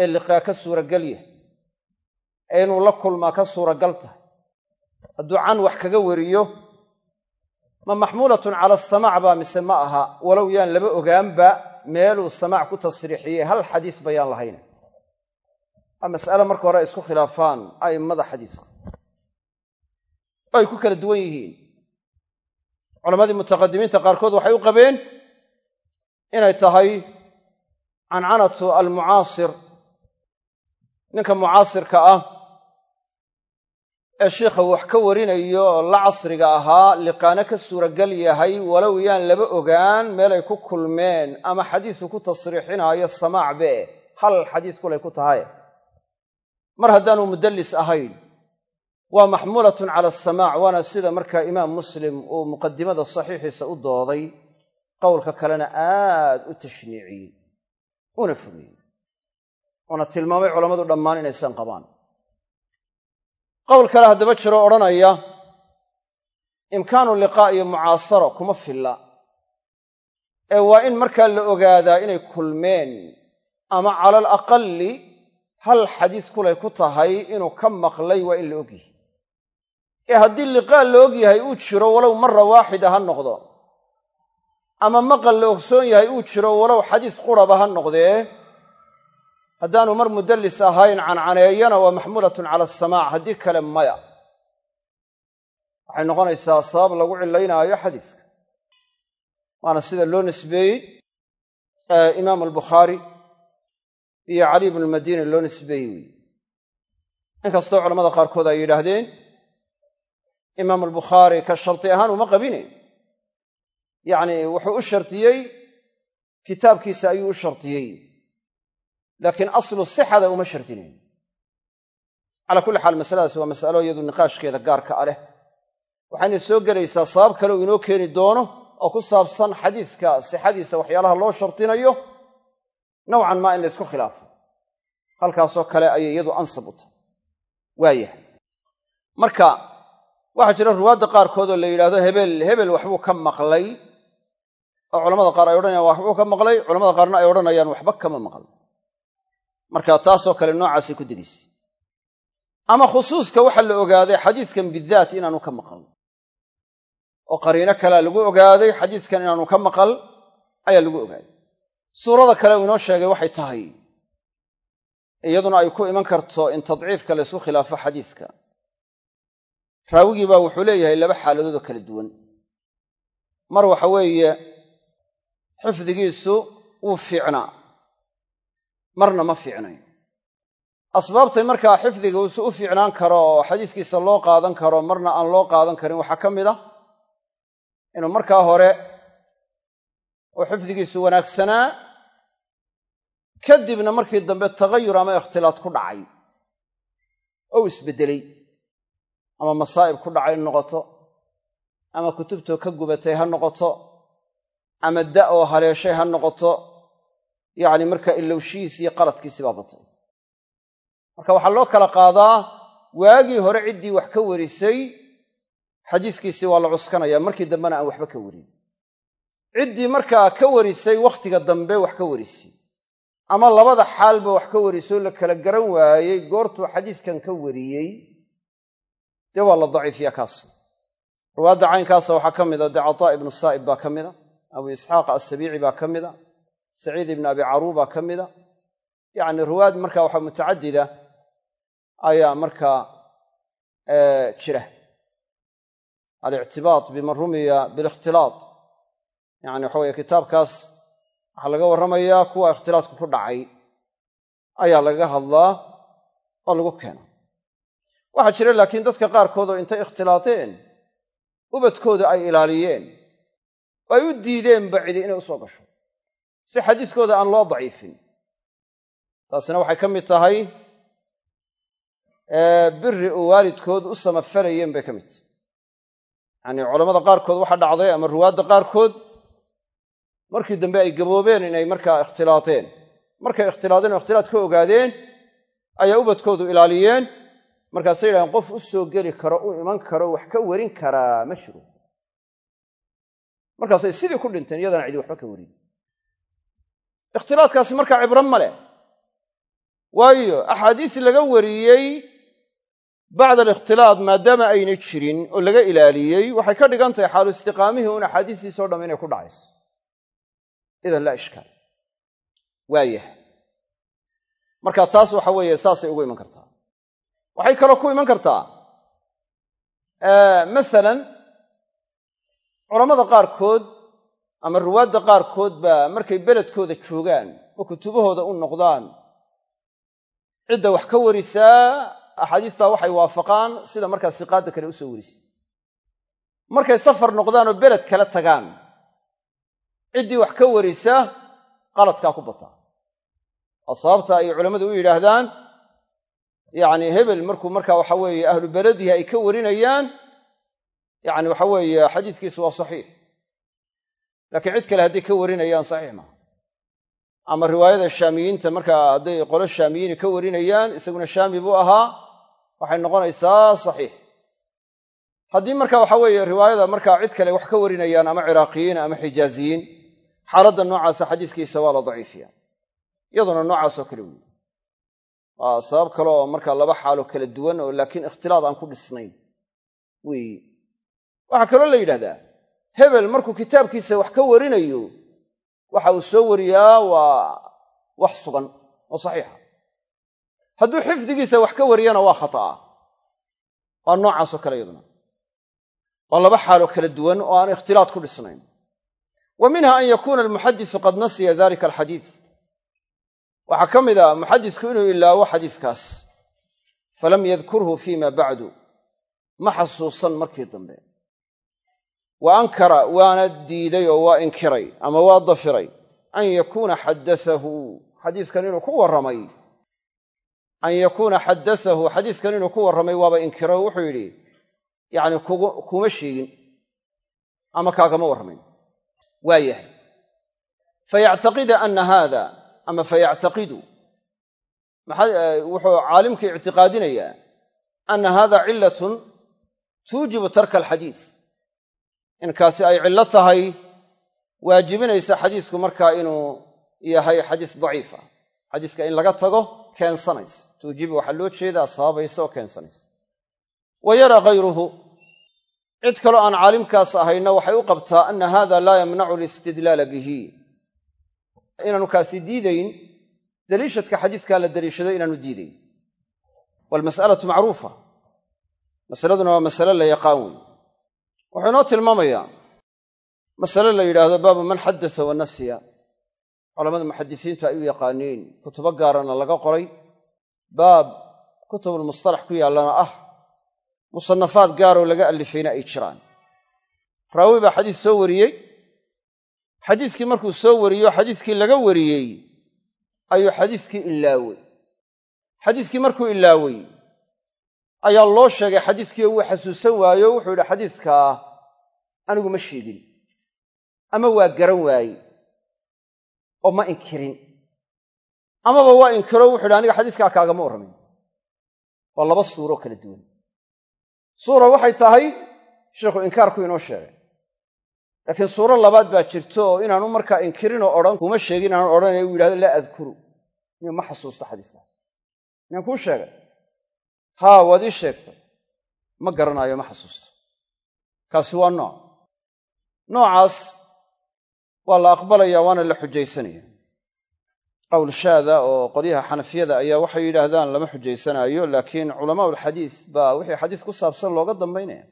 ee liqaa ka suuragelya ee inuu la kulmaa ka suuragal hadduu can wax kaga weriyo ma maxmuulatun cala asamaac baa mise ma aha walow yaan laba ogaanba meeluu samaac ku tasriixiyey hal xadiis bayaan lahayna waa mas'ale marka hore ay isku khilaafaan a'immada xadiisku oo ay ku kala duwan yihiin culammadii mutaqadimiinta qaarkood waxay u qabeen inay tahay cancanatu almucaasir. Ninka mucaasirka ah ee shiikha wax ka warinayo oo la casriga ahaa liqaano ka suuragal yahay walow yaan laba ogaan meelay ku kulmeen ama xadiisu ku tasriixinaayo samaacbe hal xadiis kulay ku tahay. Mar haddaanu mudallis ahayn waa maxmuulatun cala asamaac waana sida markaa imaam muslim uu muqadimada saxiixiisa u dooday qowlka kalena aad u tashniiciyey una fogeeyey uuna tilmaamay culammadu dhammaan inaysan qabaan. Qowl kale haddaba jiro odhanaya imkaanu liqaa iyo mucaasaro kuma filla. Ee waa in markaa la ogaadaa inay kulmeen ama cala al aqalli hal xadiis kulay ku tahay inuu ka maqlay waa in la ogyahay ee haddii liqaa la og yahay uu jiro walow marra waaxida ha noqdo ama maqal la ogsoon yahay uu jiro walow xadiis quraba ha noqdee haddaanu mar mudallis ahayn cancaneeyana waa maxmuulatun cala asamaac haddii kale maya. Waxay noqonaysaa sabab lagu cilaynaayo xadiiska. Waana sida loo nisbeeyey imaam albukhaari iyo cali bnu lmadiini loo nisbeeyey. Weeye inkastoo culamada qaarkood ay yidhaahdeen imaam albukhaari ka sharti ahaan uma qabine. Yacni wuxuu u shardiyey kitaabkiisa ayuu u shardiyey laakiin aslu sixada uma shardinayn calaa kulli xaal masaladaasi waa masalo iyadu niqaashkeeda gaarka a leh. Waxayna soo gelaysaa sabab kale uu inoo keeni doono oo ku saabsan xadiiska sixadiisa waxyaalaha loo shardinayo nowcan maa in laysku khilaafo. Halkaasoo kale ayay iyadu ansab u tahay. Waayahay marka waxaa jira ruwaadda qaarkood oo la yidhahdo hebel hebel waxbuu ka maqlay. Oo culamada qaar ay odhanayaan waxbuu ka maqlay culamada qaarna ay odhanayaan waxba kama maql marka taasoo kale noocaasay ku degaysa ama khusuuska waxaa la ogaaday xadiiskan bidaat inaanu ka maqal. Oo qariino kalea lagu ogaaday xadiiskan inaanu ka maqal ayaa lagu ogaaday. Suurada kale uu inoo sheegay waxay tahay iyaduna ay ku iman karto in tadciifka laysku khilaafo xadiiska raawigii baa wuxuu leeyahay laba xaaladood oo kala duwan. Mar waxa weeye xifdigiisu wuu fiicnaa marna ma fiicnayn. Asbaabtay markaa xifdigiisu u fiicnaan karo oo xadiiskiisa loo qaadan karo marna aan loo qaadan karin waxaa ka mid a inuu markaa hore oo xifdigiisu wanaagsanaa kadibna markii dambe tagayur ama ikhtilaad ku dhacay ou isbeddelay ama masaa'ib ku dhacay noqoto ama kutubtoo ka gubatay ha noqoto ama da oo haleeshay ha noqoto yacni markaa ilowshihiis iyo qaladkiisi baa batay. Marka waxaa loo kala qaadaa waagii hore ciddii wax ka warisay xadiiskiisii waa la cuskanaya markii dambena aan waxba ka warin. Ciddii markaa ka warisay wakhtiga dambe wax ka warisay. Ama labada xaalba wax ka warisoo la kala garan waayey goortuu xadiiskan ka wariyey dee waa la daciifiya kaas. Ruwaadda caynkaasa waxaa ka mida dee cataa ibnu saa'ib baa ka mida abu isxaaq assabiici baa ka mida saciid ibnu abi caruu baa ka mida yacni ruwaad marka waxa mutacadida ayaa markaa jira. Alictibaad biman rumiya bilikhtilaad yani waxa weye kitaabkaas waxaa laga warramayaa kuwa ikhtilaadku ku dhacay. Ayaa lagaga hadlaa oo lagu keena waxaa jira laakiin dadka qaarkood oo intay ikhtilaateen ubadkooda ay ilaaliyeen oo ay u diideenba cidi inay u soo gasho. Si xadiiskooda aan loo daciifin. Taasina waxay ka mid tahay biri uu waalidkood u samafalayeen bay ka mid tahay. Yacanii culammada qaarkood waxaa dhacday ama ruwaadda qaarkood markii dambe ay gaboobeen inay markaa ikhtilaateen. Markay ikhtilaadeen oo ikhtilaad ka ogaadeen ayaa ubadkoodu ilaaliyeen markaasay yidhahdeen qof u soo geli karo u iman karo wax ka warin karaa ma jiro. Markaasay sidii ku dhinteen iyadana cidi waxba ka warin. Ikhtilaadkaasi markaa cibro ma leh. Waayo axaadiis laga wariyey bacda alikhtilaad maadaama ayna jirin oo laga ilaaliyey waxay ka dhigan tahay xaalu istiqaamihii un axaadiistiisao dham inay ku dhacayso. Idan laa ishkaal. Waayahay marka taas waxa weeye saasay ugu iman kartaa waxay kaloo ku iman kartaa. Masalan culammada qaarkood ama ruwaadda qaarkood baa markay beledkooda joogaan oo kutubahooda u noqdaan cidda wax ka warisaa axaadiistaa waxay waafaqaan sida markaa siqaadda kale u soo warisay. Markay safar noqdaan oo beled kala tagaan ciddii wax ka warisa qaladkaa ku bataa. Waa sababta ay culammadu u yidhaahdaan yacni hebel markuu markaa waxa weeye ahlu beledihi ay ka warinayaan yacni waxa weeye xadiiskiisu waa saxiix. Laakiin cid kale hadday ka warinayaan saxiix maaha. Ama riwaayada shaamiyiinta markaa hadday qolo shaamiyiini ka warinayaan isaguna shaami buu ahaa waxay noqonaysaa saxiix. Haddii marka waxa weeye riwaayada markaa cid kale wax ka warinayaan ama ciraaqiyiin ama xijaaziyiin xaaladda noocaasa xadiiskiisa waa la daciifiya iyaduna noocaasoo kale weyi sabab kale oo markaa laba xaalo kala duwan oo laakiin ikhtilaad aan ku dhisnayn. Weyi waxaa kaloo la yidhahdaa hebel markuu kitaabkiisa wax ka warinayo waxa uu soo wariyaa waa wax sugan oo saxiixa. Hadduu xifdigiisa wax ka wariyana waa khata'a waa noocaasoo kale iyaduna. Waa laba xaaloo kala duwan oo aan ikhtilaad ku dhisnayn. Wa minha an yakuuna almuxadisu qad nasiya dalika alxadiid waxaa ka mid a muxadisku inuu ilaawo xadiiskaas. Falam yadkurhu fima bacdu. Ma xasuusan markii dambe. Wa ankara waana diiday oo waa inkiray ama waa dafiray an yakuuna xaddaahu xadiiskan inuu ku warramay. An yakuuna xaddaahu xadiiskan inuu ku warramay waaba inkiro wuxuu yidhi yacni kuma sheegin ama kaagama warramayn waa yahay. Fayactaqida ana haada ama fayactaqidu wuxuu caalimkii ictiqaadinayaa ana hada cilatun tuujibu tarka alxadiis. Inkaasi ay cillo tahay waajibinaysa xadiisku markaa inuu yahay xadiis daciifa. Xadiiska in laga tago keensanaysa. Tuujibu waxaa loo jeedaa sababaysa oo keensanaysa. Wa yara hayruhu cid kaloo aan caalimkaas ahayna waxay u qabtaa ana hada laa yamnacu alistidlaala bihi inaanu kaasi diidayn daliishadka xadiiskaa la daliishado inaanu diidayn. Waalmas'alatu macruufa. Masaladuna waa masale la yaqaan wey wuxuu inoo tilmaamayaa masale la yidhaahdo baabu man xaddasa wa nasiya. Culamada muxadisiinta ay u yaqaaniin kutubo gaarana laga qoray. Baab kutubulmustalax ku yaallana ah musanafaad gaaroo laga allifayna ay jiraan. Raawi baa xadiis soo wariyey xadiiskii markuu soo wariyo xadiiskii laga wariyey ayuu xadiiskii ilaawey xadiiskii markuu ilaawey ayaa loo sheegay xadiiskii wuu xasuusan waayo wuxuu yidhi xadiiskaa anigu ma sheegin ama waa garan waaye oo ma inkirin amaba waa inkiro wuxu yidhi aniga xadiiskaa kaagama warramin. Waa laba suuroo kala duwan. Suura waxay tahay sheikhu inkaarku inoo sheegay laakiin suuro labaad baa jirto oo inaanu markaa inkirinoo odhan kuma sheegin inaanu odhanaya uu yidhahdo laa adkuru. Niyo ma xasuusto xadiiskaas. Miyaan kuu sheegay. Haa waad ii sheegtay. Ma garanaayo ma xasuusto. Kaasi waa nooc. Noocaas waa la aqbalaya waana la xujaysanaya. Qowl shaada oo qolyaha xanafiyada ayaa waxay yidhaahdaan lama xujaysanaayo laakiin culamaa ulxadiis baa wixii xadiis ku saabsan looga dambaynaya.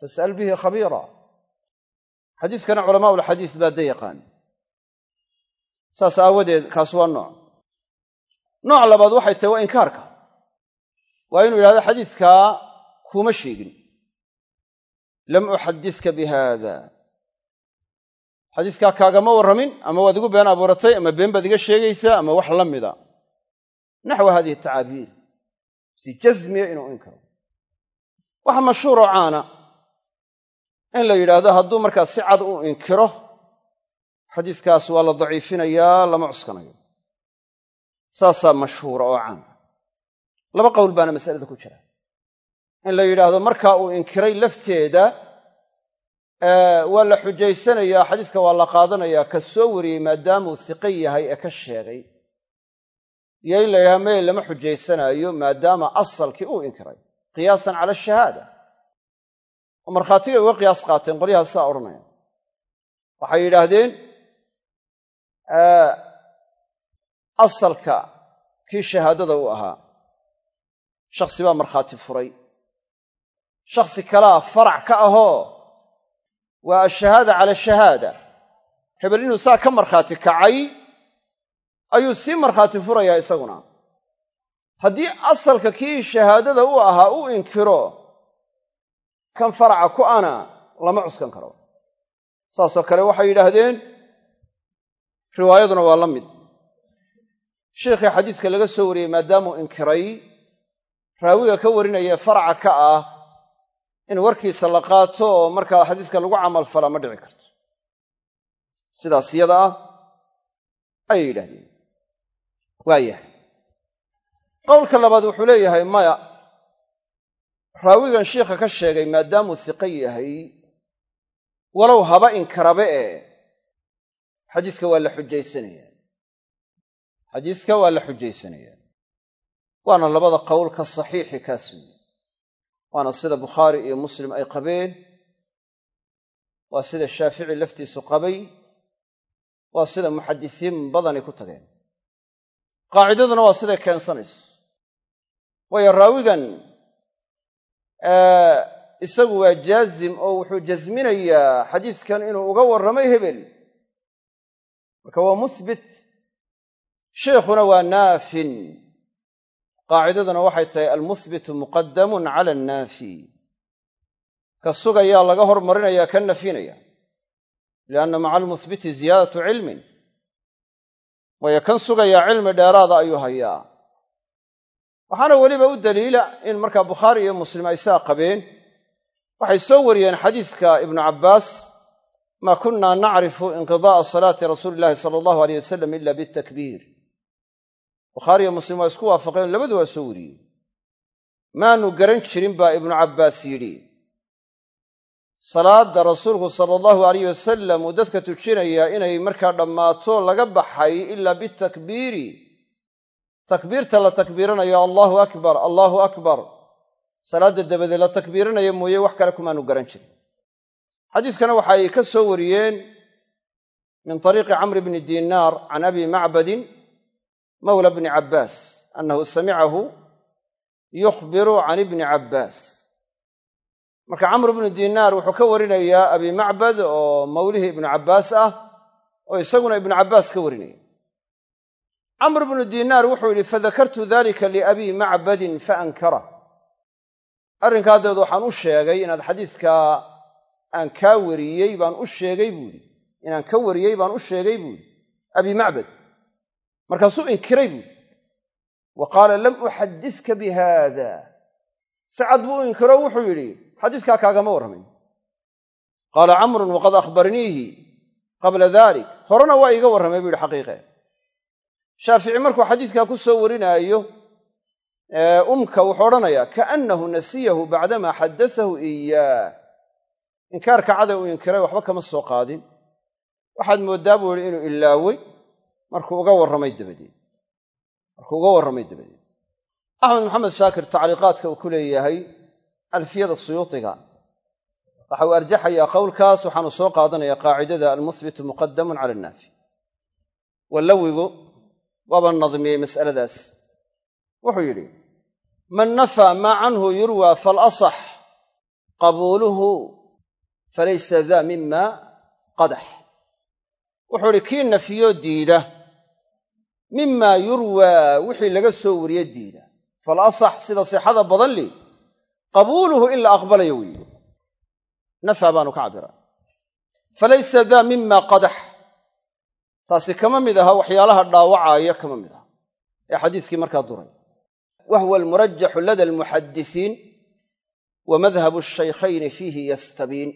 Fas'al bihi khabiira xadiiskana culamaa ulxadiis baa da yaqaan saas aawadeed kaas waa nooc. Nooc labaad waxay tahay waa inkaarka. Waa inuu yidhahdo xadiiskaa kuma sheegin. Lam uxadiska bi haada xadiiskaa kaagama warramin ama waad igu been abuuratay ama been baad iga sheegaysaa ama wax la mida. Naxwa hadihi tacaabiir. Si jasmiya inuu inkaro. Waxa mashhuuroo caana in la yidhaahdo hadduu markaa si cad u inkiro xadiiskaas waa la daciifinayaa lama cuskanayo. Saasaa mashhuura oo caana laba qowl baana masalada ku jira. In la yidhaahdo markaa uu inkiray lafteeda waa la xujaysanayaa xadiiska waa la qaadanayaa ka soo wariyey maadaamuu hiqo yahay ee ka sheegay. Iyo in la yidhahdo meye lama xujaysanaayo maadaama asalkii uu inkiray qiyaasan cala ashahaada oo markhaatigay uga qiyaas qaateen qolyahaas saa odhanaya. Waxay yidhaahdeen asalka kii shahaadada u ahaa shakhsi baa markhaati furay. Shakhsi kalaa farac ka ahoo waa ashahaada cala shahaada. Hebel inuu saa ka markhaati kacay ayuu sii markhaati furayaa isaguna. Haddii asalka kii shahaadada u ahaa u inkiro kan faraca ku ana lama cuskan karo. Saasoo kale waxay yidhaahdeen riwaayaduna waa la mid. Sheikhii xadiiska laga soo wariyey maadaamuu inkiray raawiga ka warinaya faraca ka ah in warkiisa la qaato oo markaa xadiiska lagu camal falaa ma dhici karto. Sidaas iyada ah ayay yidhahdeen waa yahay. Qowlka labaad wuxuu leeyahay maya raawigan shiikha ka sheegay maadaamuu hiqo yahay walow haba inkarabe ee xadiiska waa la xujaysanaya. Xadiiska waa la xujaysanaya. Waana labada qowl ka saxiixi kaas weeye waana sida bukhaari iyo muslim ay qabeen. Waa sida shaafici laftiisu qabay. Waa sida muxadisiin badani ku tageen. Qaacidaduna waa siday keensanayso. Waayo raawigan isagu waa jaazim oo wuxuu jasminayaa xadiiskan inuu uga warramay hebel. Marka waa muhbit sheikhuna waa naafin. Qaacidaduna waxay tahay almuhbitu muqadamun cala annaafi. Ka sugayaa laga hormarinaya ka nafinaya lianna maca almuhbiti ziyaadatu cilmin. Waayo kan sugayaa cilmi dheeraada ayuu hayaa waxaana weliba u daliila in markaa bukhaari iyo muslim ay saa qabeen. Waxay soo wariyeen xadiiska ibnu cabbaas maa kunna nacrifu inqida'a salaati rasuuli illahi sala allahu aleyh wasalam ila bitakbiir. Bukhaari iyo muslim waa isku waafaqeen labadu waa soo wariyey maanu garan jirin baa ibnu cabbaas yidhi. Salaadda rasuulku sala allahu alayh wasalam uu dadka tujinayaa inay markaa dhammaato laga baxay ilaa bitakbiiri takbiirta la takbiiranayo allaahu akbar allaahu akbar. Salaadda dabadeed la takbiiranaya mooye wax kale kumaanu garan jirin. Xadiiskana waxay ka soo wariyeen min طariiqi camr bni dinaar can abi macbadin mawla bni cabbaas annahu samicahu yukhbiru can ibni cabbaas. Marka camr bnu dinaar wuxuu ka warinayaa abi macbad oo mawlihii ibnu cabbaas ah oo isaguna ibnu cabbaas ka warinaya camr bnu dinaar wuxuu yidhi fadakartu dalika liabii macbadin faankara. Arrinkaa dabeed waxaan u sheegay inaad xadiiskaa aan kaa wariyey baan u sheegay buuhi inaan ka wariyey baan u sheegay buuhi abi macbad markaasuu inkiray buuhi wa qaala lam uxadiska bi haada sacad buu inkiro wuxuu yidhi xadiiskaa kaagama warramayn qaala camrun waqad akhbarniihi qabla dalik horena waa iiga warramay buu yidhi xaqiiqe shaafici markuu xadiiskaa ku soo warinaayo umka wuxuu odhanayaa kaannahu nasiyahu bacdamaa xaddasahu iyaah inkaarka cada uu inkiray waxba kama soo qaadin. Waxaad mooddaa buu yihi inuu ilaawey markuu uga warramay dabadeed. Markuu uga warramay dabadeed. Axmed maxamed shaakir tacliiqaadka uu ku leeyahay alfiyada suyuudiga waxa uu arjaxayaa qowlkaas waxaanu soo qaadanaya qaacidada almuhbitu muqadamun cala annaafi. Wallawigu waaba nadmiyey mas'aladaas. Wuxuu yidhi man nafaa maa canhu yurwa faalasax qabuuluhu falaysa daa mima qadax. Wuxuu idhi kii nafiyoo diida mimaa yurwaa wixii laga soo wariye diida. Faalasax sida sixada badan li qabuuluhu in la aqbalayo weeye nafaa baanu ka cabbiraa falaysa daa mima qadax taasi kama mid aha waxyaalaha dhaawacaaya kama mid aha. Ee xadiiskii markaa duray. Wa huwa almurajaxu lada almuxadisiin wa madhabu ashaykhayni fiihi yastabiin.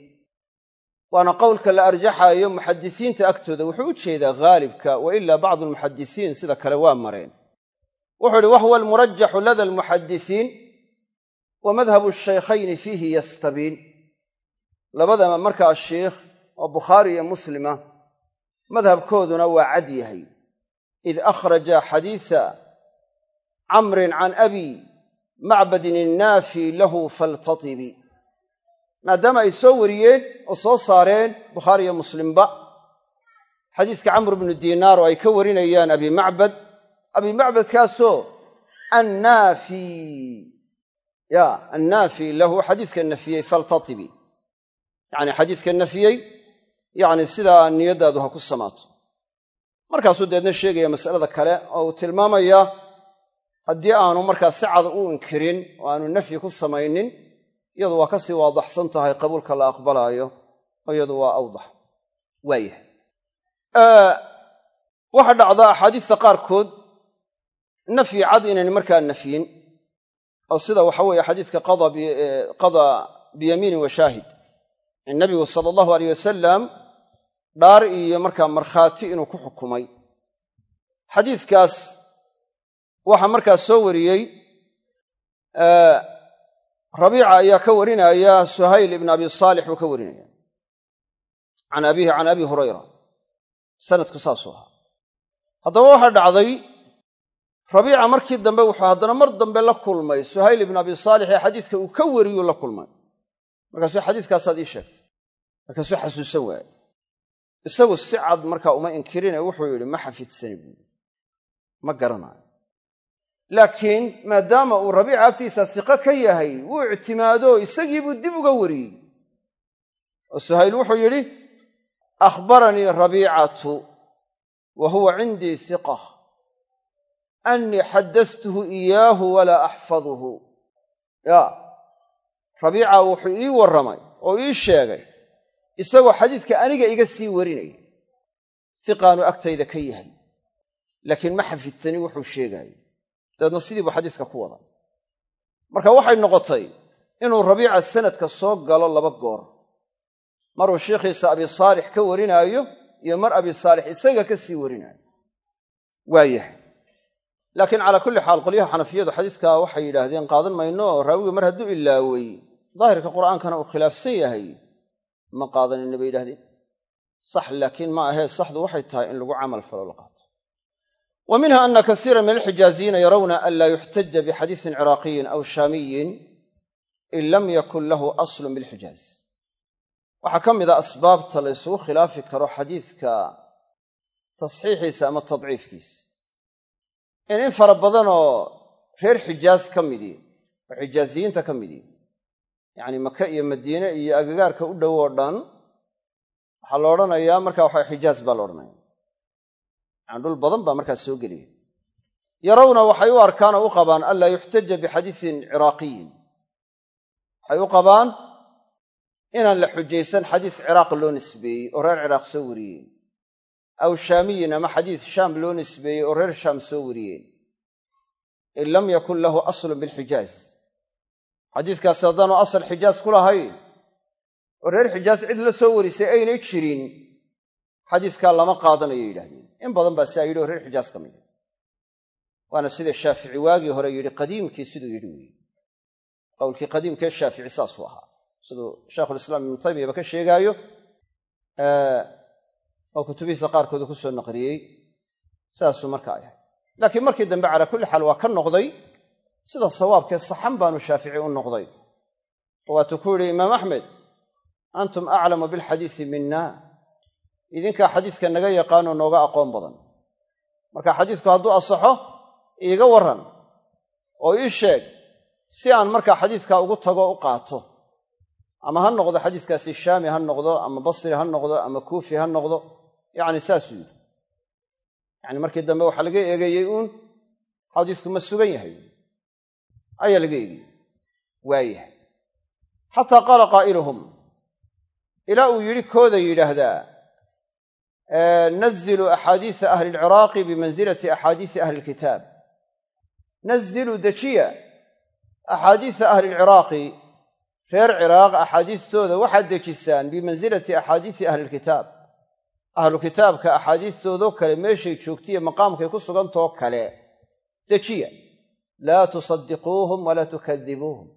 Waana qowlka la arjaxaayo muxadisiinta agtooda. Wuxuu u jeedaa haalibka wa ilaa bacdu almuxadisiin sida kale waa mareen. Wuxuu ihi wa almurajaxu lada almuxadisiin wa madhabu ashaykhayni fiihi yastabiin. Labadaba markaa shiikh oo bukhaari iyo muslima madhabkooduna waa cad yahay. Id akhraja xadiisa camrin can abi macbadin innaafi lahu faltatibi. Maadaama ay soo wariyeen oo soo saareen bukhaari iyo muslimba xadiiska camr bnu dinaar oo ay ka warinayaan abi macbad abi macbadkaasoo annaafi ya annaafi lahu xadiiska nafiyey faltatibi. Yacni xadiiska nafiyey yacni sidaa niyaddaadu ha ku samaato. Markaasuu deedna sheegaya masalada kale oo uu tilmaamaya haddii aanu markaa si cad u inkirin oo aanu nafyi ku samaynin iyadu waa ka sii waadaxsan tahay qabuulka la aqbalaayo oo iyadu waa awdax. Waayahay waxaa dhacdaa axaadiista qaarkood nafyi cad inayn markaa nafyin oo sida waxa weeye xadiiska qada biyamiinin wa shaahid. In nabigu sala allahu aleyh wasalam dhaar iyo markaa markhaati inuu ku xukumay. Xadiiskaas waxaa markaa soo wariyey rabiica ayaa ka warinaya suhayl ibn abi saalix buu ka warinaya. Can abiihi can abi hurayra. Sanadku saasuu ahaa. Haddaba waxaa dhacday rabiica markii dambe wuxuu haddana mar dambe la kulmay. Suhayl ibn abi saalix ee xadiiska uu ka wariyuu la kulmay. Markaasuu xadiiskaasaad ii sheegtay. Markaasuu xasuusan waaye isagu si cad markaa uma inkirine wuxuu yidhi ma xafidsani buui ma garanayo. Laakiin maadaama uu rabiica agtiisa siqo ka yahay wuu ictimaado isagiibuu dib uga wariyey. Oo suhayl wuxuu yidhi akhbaranii rabiicatu wa huwa cindii siqa. Annii xaddastuhu iyaahu walaa axfaduhu. Ya rabiica wuxuu ii warramay oo ii sheegay isagoo xadiiska aniga iga sii warinaya siqaanu agtayda ka yahay. Laakiin ma xafidsanin wuxuu sheegaayo dabeedna sidii buu xadiiska ku wada marka waxay noqotay inuu rabiica sanadka soo galo laba goor. Maruu sheikhiisa abi saalix ka warinaayo iyo mar abi saalix isaga ka sii warinaayo. Waa yahay. Laakiin calaa kulli xaal qolyaha xanafiyadu xadiiska waxay yidhaahdeen qaadan mayno raawiga mar hadduu ilaawey daahirka qur'aankana uu khilaafsan yahay ma qaadanayna bay yidhahdeen. Sax laakiin ma ahee saxdu waxay tahay in lagu camal falo la qaato. Wa minha ana kasiira min alxijaaziyiina yarawna an laa yuxtaja bixadiisin ciraaqiyin aw shaamiyin in lam yakun lahu aslun bilxijaaz waxaa ka mid a asbaabta la ysugu khilaafi karo xadiiska tasxiixiisa ama tadciifkiisa. In in fara badanoo reer xijaaz ka midii oo xijaaziyiinta ka midii yacni maka iyo madiine iyo agagaarka u dhow oo dhan waxaa la odhanayaa marka waxa xijaaz baa la odhanaya yani dhul badan baa markaas soo geliya yarawna waxay u arkaan oo u qabaan an laa yuxtaja bixadiisin ciraaqiyin waxay u qabaan inaan la xujaysan xadiis ciraaq loo nisbeeyey oo reer ciraaq soo wariyeen. Aw shaamiyin ama xadiis shaam loo nisbeeyey oo reer shaam soo wariyeen. In lam yakun lahu aslun bilxijaaz xadiiskaasi haddaanu asal xijaaz ku lahayn oo reer xijaaz cid la soo warisay aynay jirin xadiiskaa lama qaadanayo yidhahdeen in badan baa siaa yidhi oo reer xijaaz ka mida waana sida shaafici waagii hore yidhi qadiimkii siduu yidhi weeye. Qowlkii qadiimkee shaafici saasuu ahaa. Siduu shaykhulislaam ibnu taymiyaba ka sheegaayo oo kutubihiisa qaarkooda ku naqriyey saasuu markaa yahay laakiin markii dambe calaa kulli xaal waa ka noqday sida sawaabkee saxan baanu shaafici u noqday. Oo ku yidhi imaam axmed antum aclamu bilxadiisi minna. Idinkaa xadiiska naga yaqaanoo nooga aqoon badan. Marka xadiisku hadduu asaxo iiga warran oo ii sheeg si aan markaa xadiiskaa ugu tago u qaato. Ama ha noqdo xadiiskaasi shaami ha noqdo ama basri ha noqdo ama kuufi ha noqdo. Yacni saasuu yidhi. Yacni markii dambe waxaa laga eegayey uun xadiisku ma sugan yahay ayaa laga eegayey waayahay xataa qaala qaa'iluhum ilaa uu yidhi kooda yidhaahdaa naziluu axaadiisa ahli alciraaqi bimansilati axaadiisi ahli alkitaab. Naziluu dejiya axaadiisa ahli alciraaqi reer ciraaq axaadiistooda waxaad dejisaan bimansilati axaadiisi ahli alkitaab. Ahlu kitaabka axaadiistoodoo kale meeshay joogtiyo maqaamkay ku sugantoo kale. Dejiya laa tusadiquuhum walaa tukadibuuhum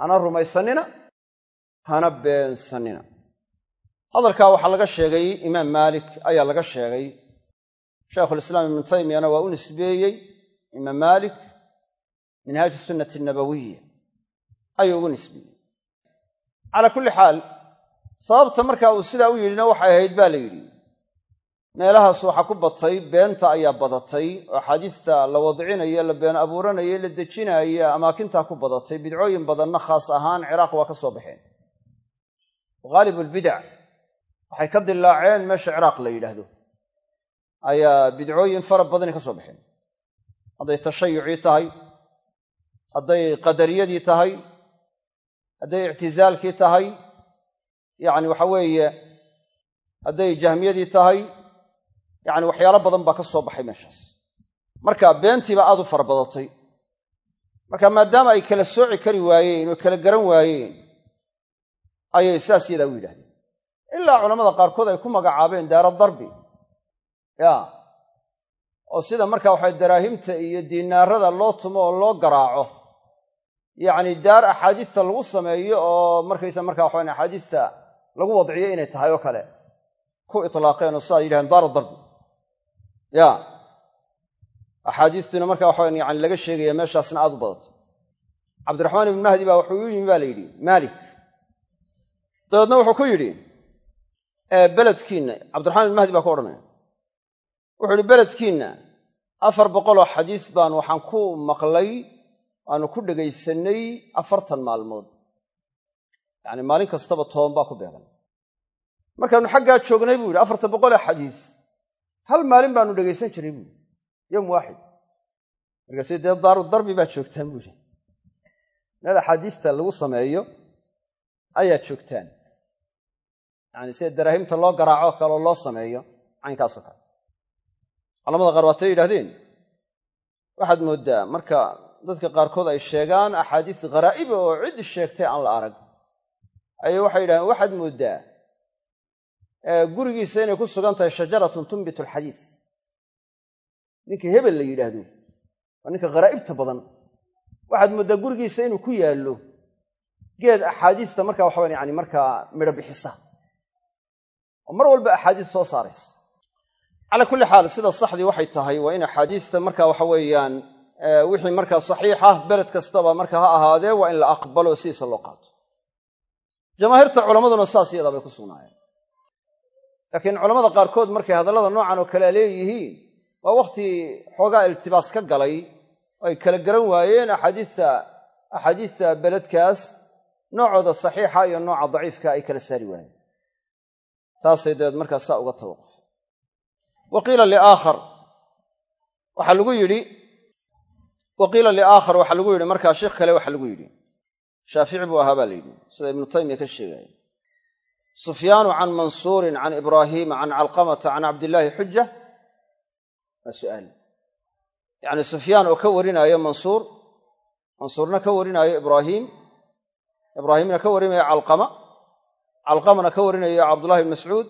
hana rumaysanina hana beensannina hadalkaa waxaa laga sheegay imaam maalik ayaa laga sheegay shaykhulislaam ibnu taymiyana waa u nisbeeyey imaam maalik minhaaju sunnati nabawiya ayuu ugu nisbeeyey calaa kulli xaal sababta markaa uu sidaa u yidhina waxay ahayd baa la yidhi meelahaas waxaa ku batay beenta ayaa badatay oo axaadiista la wadcinayo la been abuuranayo la dejinaayo amaakintaa ku badatay bidcooyin badanna khaas ahaan ciraaq waa ka soo baxeen. Haalibulbidac waxay ka dilaaceen meesha ciraaq la yidhaahdo. Ayaa bidcooyin fara badani ka soo baxeen. Hadday tashayucii tahay hadday qadariyadii tahay hadday ictisaalkii tahay yacni waxa weeye hadday jahmiyadii tahay yacni waxyaalo badan baa ka soo baxay meeshaas. Marka beentiibaa aad u fara badatay. Marka maadaama ay kala sooci kari waayeen oo kala garan waayeen ayay saas yadaa u yidhahdeen ilaa culamada qaarkood ay ku magacaabeen daara darbi. Ya. Oo sida marka waxay daraahimta iyo diinaarada loo tumo oo loo garaaco. Yacni daar axaadiista lagu sameeyo oo markaysa marka waxawan axaadiista lagu wadciyo inay tahay oo kale. Ku itlaaqeen oo sidaa yidhahdeen daara darbi ya. Axaadiistuna marka waxawan yani laga sheegaya meeshaasna aad u badato cabdiraxmaan ibnu mahdi baa wuxuu u yimi ba la yidhi maalik. Dabeedna wuxuu ku yidhi beledkiinna cabdiraxmaan ibn mahdi baa ku odhanaya. Wuxuu ihi beledkiinna afar boqoloo xadiis baan waxaan ku maqlay waanu ku dhegaysanay afartan maalmood. Yacni maalin kastaba toban baa ku beegan. Markaannu xaggaa joognay buu yidhi afartan boqolee xadiis hal maalin baanu dhegaysan jiray buu yidhi. Yowm waaxid. Markaasi dee daaru darbi baa joogtaan buuli meel axaadiista lagu sameeyo ayaa joogtaan. Yani sida daraahimta loo garaaco kaleo loo sameeyo caynkaasoo kale. Culamada qaar waatay yidhahdeen waxaad mooddaa marka dadka qaarkood ay sheegaan axaadiis gharaa'iba oo cid sheegtay aan la arag. Ayay waxay yidhahdeen waxaad mooddaa gurigiisa inay ku sugan tahay shajaratun tunbitu alxadiis. Ninka hebel la yidhaahdo waa ninka kharaa'ibta badan. Waxaad mooddaa gurigiisa inuu ku yaallo geed axaadiista markaa waxaban yani markaa midho bixisa. Oo mar walba axaadiis soo saaraysa. Calaa kulli xaal sida saxdii waxay tahay waa in axaadiista marka waxa weeyaan wixii markaa saxiixa beled kastaba marka ha ahaadee waa in la aqbalo sidiisa loo qaato. Jamaahiirta culammaduna saas iyadaa bay ku sugnaayeen laakiin culamada qaarkood markay hadallada noocan oo kalea leeyihiin waa wakhti xoogaa iltibaas ka galay oo ay kala garan waayeen axaadiista axaadiista beledkaas noocooda saxiixa iyo nooca daciifka ay kala saari waayeen. Taasay dabeed markaa saa uga tawaquf. Wa qiila liaakhar waxaa lagu yidhi wa qiila liaakhar waxaa lagu yidhi markaa sheikh kale waxaa lagu yidhi. Shaafici buu ahaa baa la yidhi sida ibnu taymiya ka sheegaya sufyaanu can mansuurin can ibraahiima can calqamata can cabdillaahi xuja waa su'aal. Yacni sufyaan oo ka warinaayo mansuur mansuurna ka warinaayo ibraahiim ibraahiimna ka warinaya calqama calqamana ka warinayo cabdullahi bn mascuud.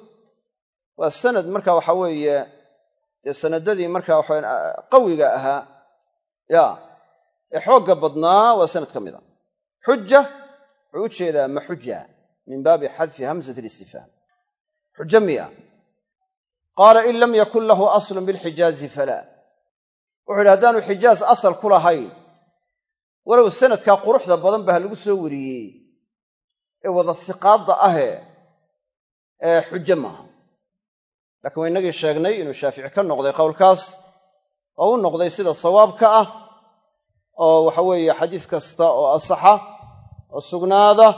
Waa sanad marka waxa weeye dee sanadadii marka waxa qawiga ahaa ya ee xoogga badnaa waa sanad ka mid a xuja wuxuu u jeedaa ma min baabi xadfi hamsat listifhaam xujo miya qaala in lam yakun lahu aslun bilxijaazi falaa wuxu yidhi haddaanu xijaaz asal ku lahayn walow sanadkaa quruxda badan ba ha lagu soo wariyey ee wada siqaadda ahe ee xujo maaha lakiin waa inagii sheegnay inuu shaafici ka noqday qowlkaas oo u noqday sida sawaabka ah oo waxa weeye xadiis kasta oo asaxa oo sugnaada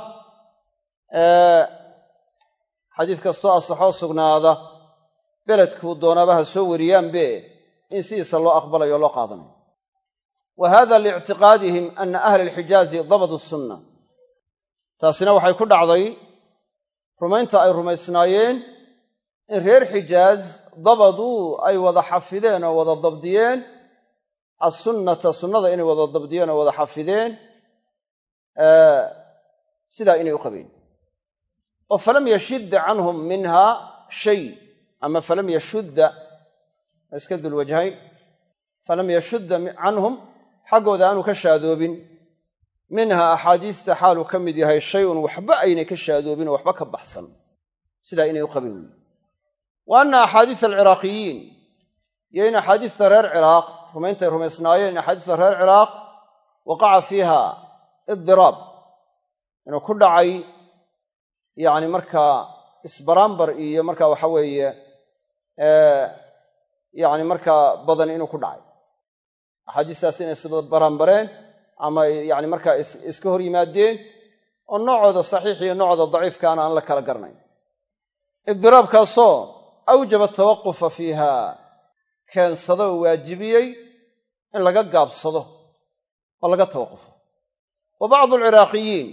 xadiis kastoo asaxoo sugnaada beledkuu doonaaba ha soo wariyaanbe in sidiisa loo aqbalayo loo qaadanayo wa hada liictiqaadihim ana ahla alxijaazi dabadu sunna. Taasina waxay ku dhacday rumaynta ay rumaysnaayeen in reer xijaaz dabaduu ay wada xafideen oo wada dabdiyeen assunnata sunnada inay wada dabdiyeen oo wada xafideen sidaa inay u qabeen oo falam yashidda canhum minha shay ama falam yashudda iska dulwajhayn falam yashudda canhum xaggooda aanu ka shaadoobin minha axaadiista xaaluu ka mid yahay shayun waxba aynay ka shaadoobin oo waxba ka baxsan. Sidaa inay u qabeen weyi wa anna axaadiisa alciraaqiyiin iyo in axaadiista reer ciraaq rumayntay rumaysnaayeen in axaadiista reer ciraaq waqaca fiiha idiraab inuu ku dhacay yacni markaa isbaraambar iyo marka waxa weeye yacni markaa badan inuu ku dhacay. Axaadiistaas inay isbaraambareen ama yani markaa iska hor yimaadeen oo noocooda saxiix iyo noocooda daciifkaana aan la kala garnayn idiraabkaasoo awjaba tawaqufa fiiha keensado waajibiyey in laga gaabsado oo laga tawaqufo wa bacdu alciraaqiyiin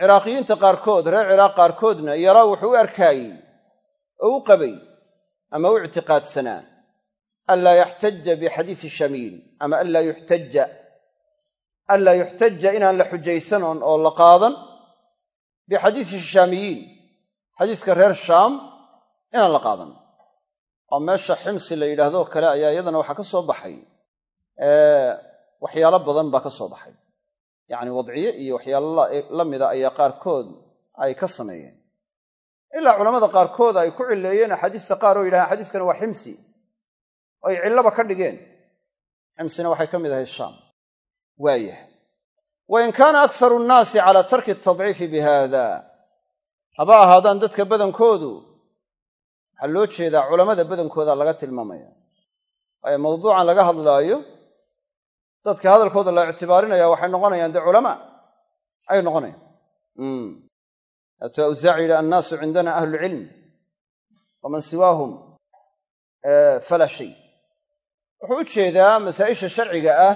ciraaqiyiinta qaarkood reer ciraaq qaarkoodna yaraa wuxuu u arkaayey oo u qabay ama u ictiqaadsanaa anlaa yaxtaja bixadiisi shamiil ama anlaa yuxtaja anlaa yuxtaja inaan la xujaysanon oo la qaadan bixadiisi shaamiyiin xadiiska reer shaam inaan la qaadan. Oo meesha ximsi la yidhaahdo kale ayaa iyadana waxaa ka soo baxay. Waxyaalo badan baa ka soo baxay yacni wadciye iyo waxyaalo la mida ayaa qaarkood ay ka sameeyeen. Ilaa culammada qaarkood ay ku cilleeyeen axaadiista qaar oo yidhahaan xadiiskani waa ximsi oo ay cillaba ka dhigeen. Ximsina waxay ka mid ahayd shaam. Waayah wain kaana akharu nnaasi calaa tarki atadciifi bi haada haba ahaadaan dadka badankoodu waxaa loo jeedaa culammada badankooda laga tilmaamaya. Waayo mawduucan laga hadlaayo dadka hadalkooda la ictibaarinaya waxay noqonayaan dee culamaa? Ayay noqonayaan. Atuu awsaaci yidhi annaasu cindana ahlulcilm waman siwaahum falaa shay. Wuxuu u jeedaa masaa'isha sharciga ah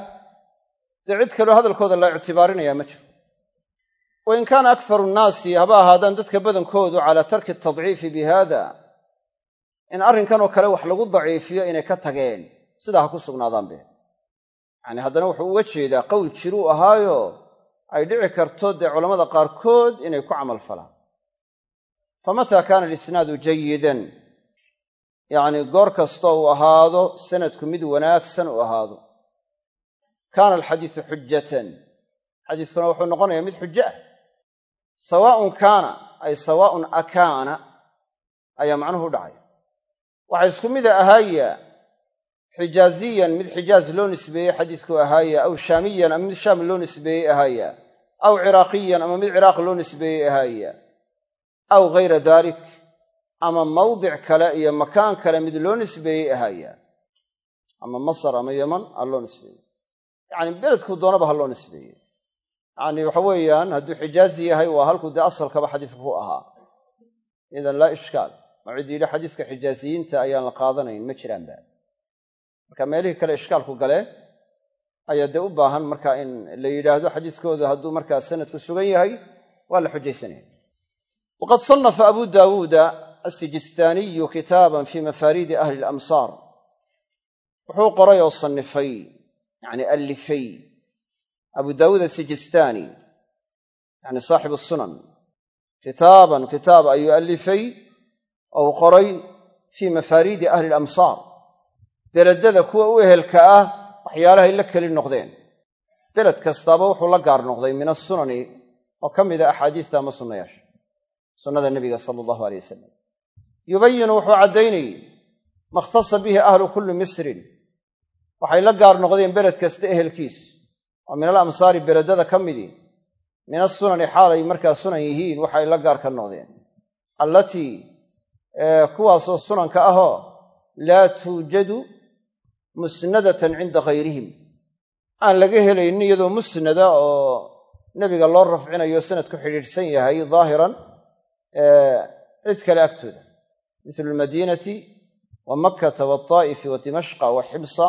dee cid kaloo hadalkooda la ictibaarinayaa ma jiro. Wa in kaana akfaru nnaasi haba ahaadaan dadka badankoodu calaa tarki atadciifi bi haada in arrinkanoo kale wax lagu daciifiyo inay ka tageen sidaa ha ku sugnaadaan be yacni haddana wuxuu uga jeedaa qowl jiruu ahaayo ay dhici karto dee culammada qaarkood inay ku camal falaan. Famataa kaana alisnaadu jayidan yacni goor kastoo uu ahaado sanadku mid wanaagsan uu ahaado. Kaana alxadiisu xujatan xadiiskuna wuxuu noqonayaa mid xujo ah. Sawaaun kaana ay sawaaun akaana ayaa macnuhu u dhacaya. Waxaa isku mida ahaaya xijaaziyan mid xijaaz loo nisbeeyey xadiisku ahaaya aw shaamiyan ama mid shaam loo nisbeeyey ahaaya aw ciraaqiyan ama mid ciraaq loo nisbeeyey ahaaya aw ghayra dalik ama mawdic kale iyo makaan kale mid loo nisbeeyey ahaaya ama masar ama yaman ha loo nisbeeyey. Yacni beledkuu doonaba ha loo nisbeeyey. Yacni waxa weeyaan hadduu xijaazi yahay waa halkuu dee asalkaba xadiiska ku ahaa. Idan laa ishkaal. Ma cid yidhi xadiiska xijaaziyiinta ayaan la qaadanayn ma jiraanba marka meelihii kale ishkaalku galeen ayaa dee u baahan marka in la yidhaahdo xadiiskoodu hadduu markaa sanadku sugan yahay waa la xujaysanaya. Waqad sannafa abu daawuuda asijistaaniyu kitaaban fii mafaariidi ahli alamsaar. Wuxuu qoray oo sannifay yacni allifay abu daawuud asijistaani yacni saaxibu sunan. Kitaaban kitaab ayuu allifay oo uu qoray fii mafaariidi ahli alamsaar beledada kuwa u ehelka ah waxyaalahay la keli noqdeen. Beled kastaaba wuxuu la gaar noqday min asunani oo ka mida axaadiista ama sunnayaasha sunnada nebiga sala allahu aleyh wasalam yubayinu wuxuu caddaynayey ma ikhtasa bihi ahlu kulli misrin. Waxay la gaar noqdeen beled kasta ehelkiis oo min al amsaari beledada ka midii min asunani xaalay markaa sunan yihiin waxay la gaar ka noqdeen. Allatii kuwaasoo sunanka ahoo laa tuujadu musnadatan cinda ghayrihim. Aan laga helaynin iyadoo musnada oo nebiga loo rafcinayo sanad ku xidhiidhsan yahay daahiran cid kale agtooda. Mislu almadiinati wa makkata waataa'ifi wa dimashqa wa xibsa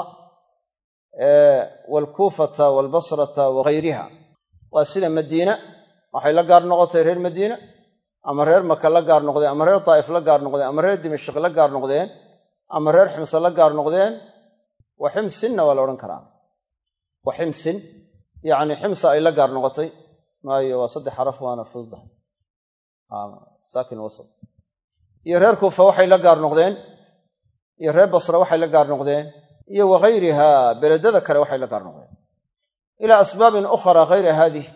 waalkuufata waalbasrata wa ghayriha waa sida madiina waxay la gaar noqotay reer madiina ama reer maka la gaar noqdeen ama reer daa'if la gaar noqdeen ama reer dimashq la gaar noqdeen ama reer ximse la gaar noqdeen wa ximsinna waa la odhan karaa. Wa ximsin yacni ximsa ay la gaar noqotay. Maayo waa saddex xaraf waana fududahay saakin wasat iyo reer kuufa waxay la gaar noqdeen. Iyo reer basra waxay la gaar noqdeen. Iyo waghayriha beledada kale waxay la gaar noqdeen. Ilaa asbaabin ukhra hayra haadih.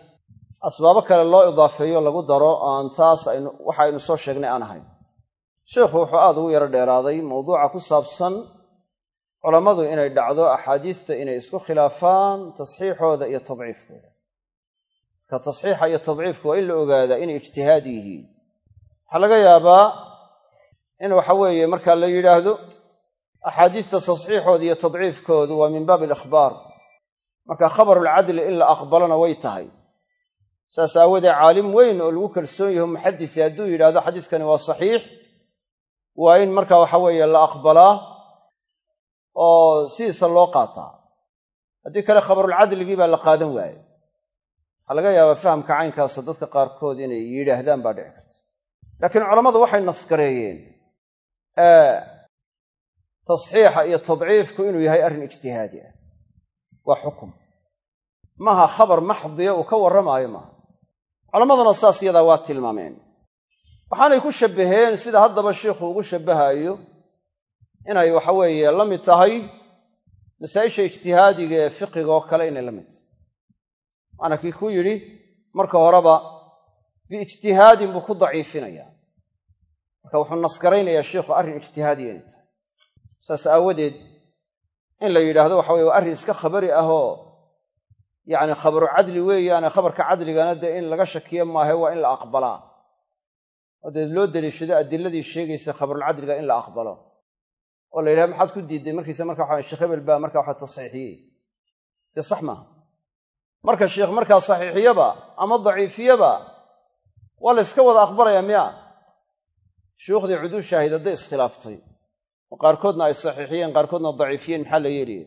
Asbaabo kale loo idaafeeyo lagu daro oo aan taas waxa aynu soo sheegnay aan ahayn sheikhu wuxuu aad ugu yaro dheeraaday mawduuca ku saabsan culammadu inay dhacdo axaadiista inay isku khilaafaan tasxiixooda iyo tadciifkooda. Marka tasxiixa iyo tadciifku waa in la ogaadaa inay ijtihaad yihiin. Waxaa laga yaabaa in waxa weeye marka la yidhaahdo axaadiista tasxiixooda iyo tadciifkoodu waa min baabi alikhbaar marka khabarulcadli in la aqbalona way tahay. Saas aawoodee caalim weyn oo lagu kalsoon yaho muxadisi hadduu yidhahdo xadiiskani waa saxiix waa in marka waxa weeye la aqbalaa oo sidiisa loo qaataa. Haddii kale khabarulcadligii baa la qaadan waaye waxaa laga yaabaa fahamka caynkaasa dadka qaarkood inay yidhaahdaan baa dhici karta. Laakiin culammadu waxay naskareeyeen tasxiixa iyo tadciifku inuu yahay arrin ijtihaadi ah. Waa xukum. Maaha khabar maxdiya uu ka warramaayo maaha. Culammaduna saas yadaa waa tilmaameen. Waxaanay ku shabbaheen sida haddaba shiikhu ugu shabbahaayo inay waxa weeye la mid tahay masaa'isha ijtihaadiga ee fiqiga oo kale inay la mid tahay. Maana kii ku yidhi marka horeba biijtihaadin buu ku daciifinayaa. Marka wuxuu nasgaraynayaa shiikhu arrin ijtihaadiya inay tahay. Saas aawadeed in la yidhaahdo waxa weye waa arrin iska khabari ahoo yacni khabaru cadli weeyaane khabarka cadligana dee in laga shakiyo maahe waa in la aqbalaa. Oo loo daliishado adiladii sheegaysa khabarulcadliga in la aqbalo oo la yidhaha maxaad ku diidday markiisa? Marka waxa sheekh hebel baa marka waxa tasxiixiyey dee sax maaha. Marka sheikh markaa saxiixiyaba ama daciifiyaba waa la yska wada aqbalayaa miya. Shuyuukhdii cuduushaahid hadday iskhilaaftay oo qaarkoodna ay saxiixiyeen qaarkoodna daciifiyeen maxaa la yeelaya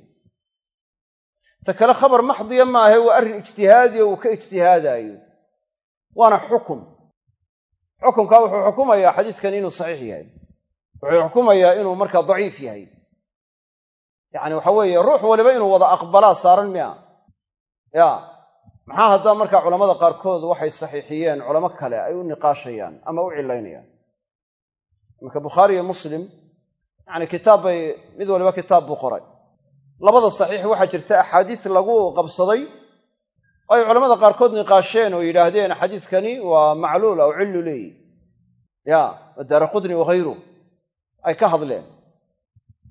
ta kale khabar maxdiya maahe waa arrin ijtihaadiyo uu ka ijtihaadaayo. Waana xukum. Xukumkaa wuxuu xukumayaa xadiiskani inuu saxiix yahay wuxuu xukumayaa inuu markaa daciif yahay. Yacni waxa weeye ruux waliba inuu wada aqbalaa saaran miya. Ya maxaa haddaa markaa culamada qaarkood waxay saxiixiyeen culamo kale ay u niqaashayaan ama u cilaynayaan imanka bukhaari iyo muslim yacni kitaab bay mid waliba kitaab buu qoray. Labada saxiix waxaa jirta axaadiis lagu qabsaday. Oo ay culamada qaarkood niqaasheen oo yidhaahdeen xadiiskani waa macluul aw cillu leeyi. Ya daara qudni waghayru ay ka hadleen.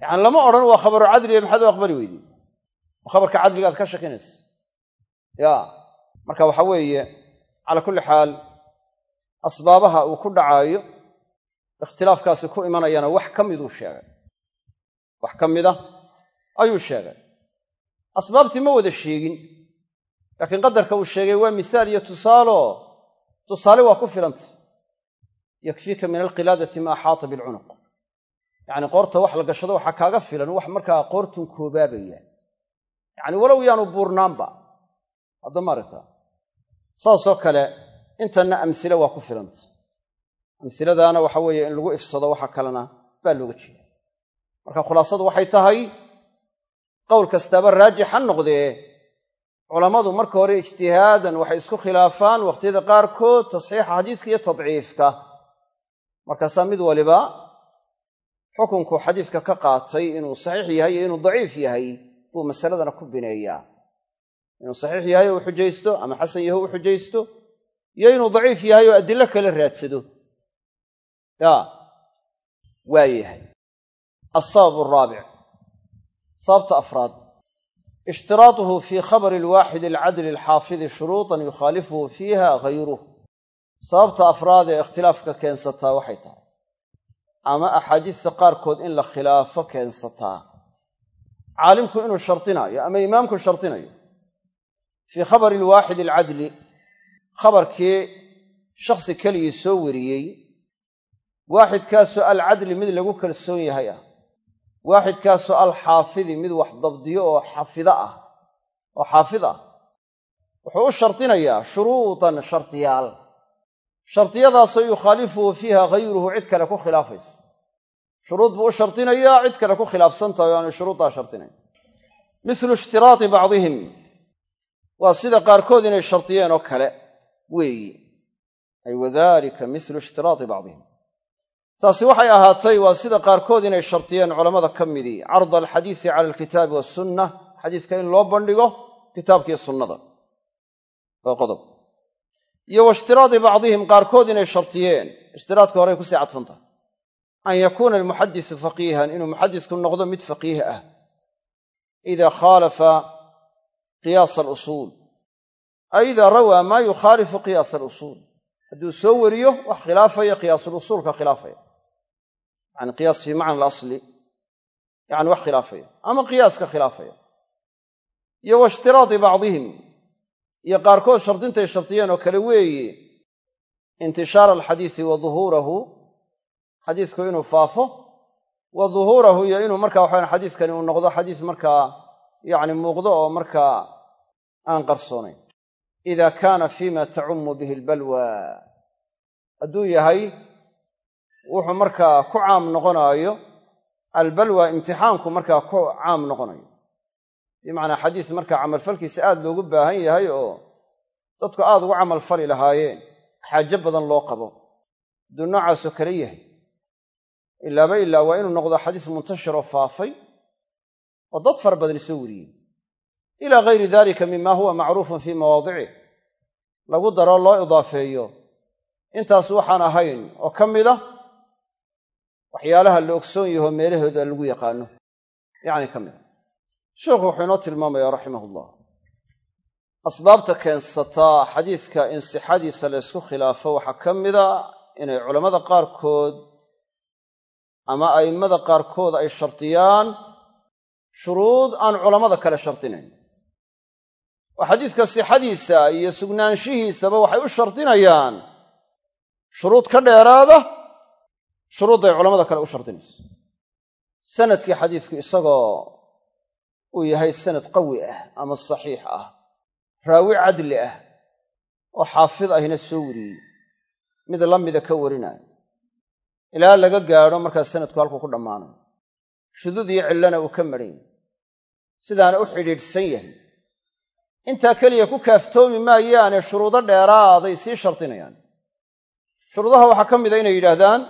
Yacani lama odhan waa khabaru cadliya maxaad u aqbali weydi khabarka cadligaad ka shakinaysa ya marka waxa weeye calaa kulli xaal asbaabaha uu ku dhacaayo ikhtilaafkaasi ku imanayana wax ka miduu sheegay. Wax ka mida ayuu sheegay. Asbaabtii ma wada sheegin laakiin qadarka uu sheegay waa misaal iyo tusaaloo tusaale waa ku filantay. Yakfiika min alqilaadati ma axaata bilcunuq yacni qoorta wax la gashado waxaa kaaga filan wax markaa qoortun koobaabaya yacni walow yaanu buurnaanba hadda maaragtaa saasoo kale intanna amsile waa ku filantay amsiladaana waxa weeye in lagu ifsado waxa kalena baa looga jeeda. Marka khulaasadu waxay tahay qowl kastaaba raajix noqdee culammadu marka hore ijtihaadan waxay isku khilaafaan wakhtiyada qaarkood tasxiixa xadiiska iyo tadciifka. Markaasaa mid waliba xukunku xadiiska ka qaatay inuu saxiix yahay iyo inuu daciif yahay buu masaladana ku bineeyaa. Inuu saxiix yahay oo u xujaysto ama xasan yahay u xujaysto iyo inuu daciif yahay oo adilo kale raadsado. Ya waa yahay. Asabab araabic sababta afraad. Ishtiraaطuhu fii khabari alwaaxid alcadli alxaafidi shuruuطan yukhaalifuhu fiiha hayruh sababta afraad ee ikhtilaafka keensataa waxay tahay ama axaadiista qaarkood in la khilaafo keensataa. Caalimku inuu shardinaayo ama imaamku shardinayo fii khabari alwaaxid alcadli khabarkii shakhsi keligii soo wariyey waaxidkaasoo alcadli mid lagu kalsoon yahay ah waaxidkaasoo alxaafidi mid wax dabdiyo oo xafida ah oo xaafid ah. Wuxuu u shardinayaa shuruudan shardiyaal shardiyadaasoo yukhaalifuhu fiiha hayruhu cid kale ku khilaafayso. Shuruud buu u shardinayaa cid kale ku khilaafsantahay o aanay shuruuddaa shardinayn milu ishtiraati bacdihim. Waa sida qaarkood inay shardiyeen oo kale weeyi. Ay wadalika milu ishtiraati bacdihim. Taasi waxay ahaatay waa sida qaarkood inay shardiyeen culammada ka midii carda alxadiisi cala alkitaabi wasunna xadiiska in loo bandhigo kitaabkiiyo sunnada. Waa qodob iyo waishtiraadi bacdihim qaarkood inay shardiyeen ishtiraadka horey ku sii cadfantahay an yakuuna almuxadisu faqiihan inuu muxadisku noqdo mid faqiih ah. Ida khaalafa qiyaasa alusuul. Ay idaa rawaa maa yukhaalifu qiyaasa alusuul. Hadduu soo wariyo wax khilaafaya qiyaasulusuulka khilaafaya. Yani qiyaas fii macna alasli. Yani wax khilaafaya. Ama qiyaaska khilaafaya. Iyo waishtiraadi bacdihim iyo qaarkood shardintay shardiyeen oo kale weeye intishaara alxadiisi wa duhuurahu xadiisku inuu faafo wa duhuurahu iyo inuu marka waxawan xadiiskani uu noqdo xadiis markaa yacni muuqdo oo markaa aan qarsoonayn ida kaana fima tacumu bihi albalwa. Hadduu yahay wuxuu markaa ku caam noqonaayo albalwa imtixaanku markaa ku caam noqonayo bimacnaa xadiis markaa camalfalkiisa aad loogu baahan yahay oo dadku aad ugu camalfali lahaayeen xaajo badan loo qabo. Hadduu noocaasoo kale yahay ilaaba ilaa waa inuu noqdo xadiis muntashiroo faafay oo dad fara badan soo wariyey ilaa gayri dalika mima huwa macruufun fii mawaadicih lagu daro loo idaafeeyo. Intaas waxaan ahayn oo ka mida waxyaalaha la ogsoon yaho meelahooda lagu yaqaano. Yacni ka mida sheikhu wuxuu inoo tilmaamaya raximah ullah asbaabta keensataa xadiiska in sixadiisa la ysku khilaafo waxaa ka mida inay culammada qaarkood ama a'immada qaarkood ay shardiyaan shuruud aan culammada kale shardinayn oo xadiiska sixadiisa iyo sugnaanshihiisaba waxay u shardinayaan shuruud ka dheeraada shuruudday culamada kale u shardinayso sannadkii xadiisku isagoo uu yahay sanad qawi ah ama saxiix ah raawi cadli ah oo xaafid ahina soo wariyey mid la mida ka warinaayo ilaa laga gaadho markaa sanadku halkuu ku dhammaanayo shuduud iyo cillona uu ka madhan yahy sidaana u xidhiidhsan yahay. Intaa keliya ku kaaftoomi maayaane shuruudo dheeraaday sii shardinayaan shuruudaha waxaa ka mida inay yidhaahdaan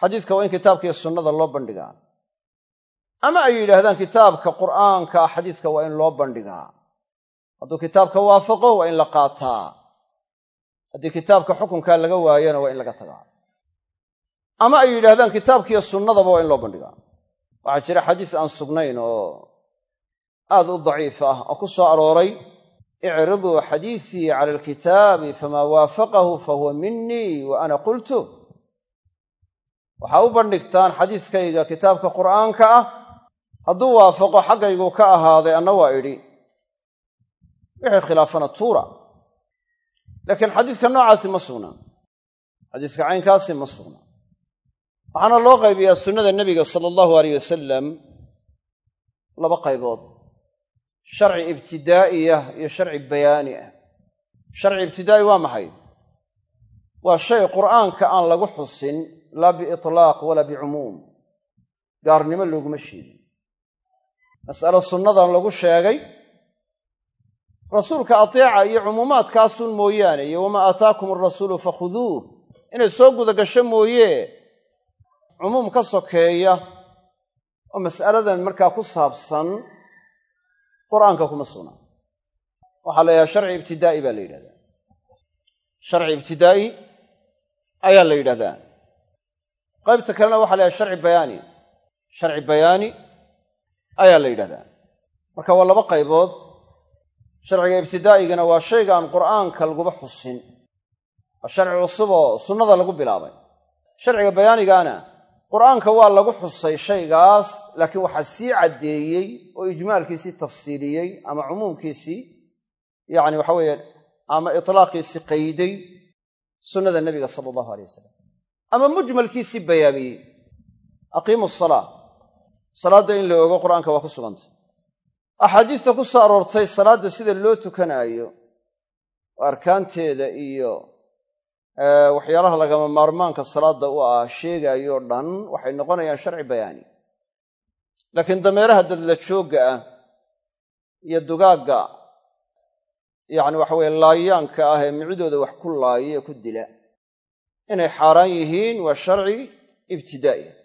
xadiiska waa in kitaabka iyo sunnada loo bandhigaa ama ay yidhaahdaan kitaabka qur'aanka xadiiska waa in loo bandhigaa. Hadduu kitaabka waafaqo waa in la qaataa. Haddii kitaabka xukunkaa laga waayona waa in laga tagaa. Ama ay yidhaahdaan kitaabkiiyo sunnadaba waa in loo bandhigaa. Waxaa jira xadiis aan sugnayn oo aad u daciif ah oo ku soo arooray icriduu xadiisii cala alkitaabi famaa waafaqahu fahuwa minii wa ana qultu. Waxaa u bandhigtaan xadiiskayga kitaabka qur'aanka ah hadduu waafaqo xaggaygu ka ahaaday anna waa idhi wixii khilaafana tuura. Laakiin xadiiska noocaasi ma sugnaa xadiiska caynkaasi ma sugnaa waxaana loo qaybiyaa sunnada nebiga sala allahu aleyh wasalam laba qaybood. Sharci ibtidaa'iya iyo sharci bayaani ah. Sharci ibtidaa'i waa maxay? Waa shay qur'aanka aan lagu xusin laa biitlaaq walaa bicumuum gaarnimo looguma sheegin mas'alo sunnadan lagu sheegay rasuulka ateeca iyo cumuumaadkaasun mooyaane iyo wamaa aataakum alrasuulu fakhuduuh inay soo guda gasho mooye cumuum ka sokeeya oo mas'aladan markaa ku saabsan qur'aanka kuma sugnaa waxaa la yidhahda sharci ibtidaa'i baa la yidhahdaa. Sharci ibtidaa'i ayaa la yidhahdaa. Qaybta kalena waxa la yhaha sharci bayaani. Sharci bayaani ayaa la yidhahdaa. Marka waa laba qaybood. Sharciga ibtidaa'igana waa shaygaan qur'aanka laguba xusin. Waa sharci cusub oo sunnada lagu bilaabay. Sharciga bayaanigaana qur'aanka waa lagu xusay shaygaas laakiin waxaa sii caddeeyey oo ijmaalkiisii tafsiiliyey ama cumuumkiisii yacni waxa weeye ama itlaaqiisii qayday sunnada nebiga sala allahu alay wasalam ama mujmalkiisii bayaamiyey aqiimu asalaa salaadda in la ogo qur'aanka waa ku sugantay. Axaadiista ku soo aroortay salaadda sida loo tukanaayo arkaanteeda iyo waxyaalaha lagama maarmaanka salaadda u ah sheegaayo dhan waxay noqonayaan sharci bayaani. Laakiin dameeraha dadla joogga ah iyo dugaagga yacni waxa weye laayaanka ah ee micidooda wax ku laaya ee ku dila inay xaaraan yihiin waa sharci ibtidaa'i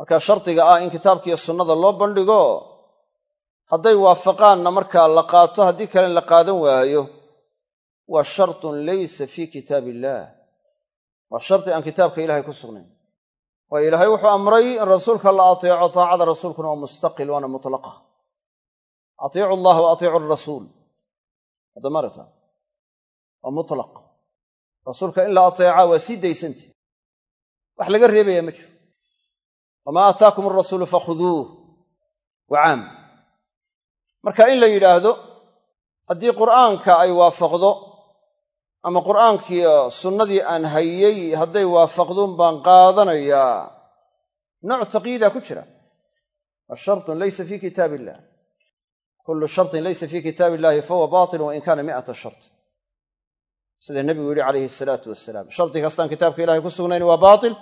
marka shardiga ah in kitaabkiiyo sunnada loo bandhigo hadday waafaqaanna markaa la qaato haddii kale la qaadan waayo waa shartun laysa fii kitaab illaah waa shardi aan kitaabka ilahay ku sugnayn. Waayo ilaahay wuxuu amray in rasuulka la ateeco taacada rasuulkuna waa mustaqil waana mutlaqa. Atiicu allaha wa atiicu arasuul hadda marata waa mutlaq. Rasuulka in la ateecaa waa sii daysantih wax laga reebayaa ma jiro wamaa aataakum alrasuulu fakhuduuh wa caam. Marka in la yidhaahdo haddii qur'aanka ay waafaqdo ama qur'aankii sunnadii aan hayey hadday waafaqduun baan qaadanayaa nooc taqyiidaa ku jira. Wa shartun laysa fii kitaab illah kullu shartin laysa fii kitaab illahi fahuwa batil wain kaana mi'ata shart. Sida nebigu yidhi calayhi asalaatu wasalaam shardi kastaan kitaabka ilahay ku sugnayn waa baatil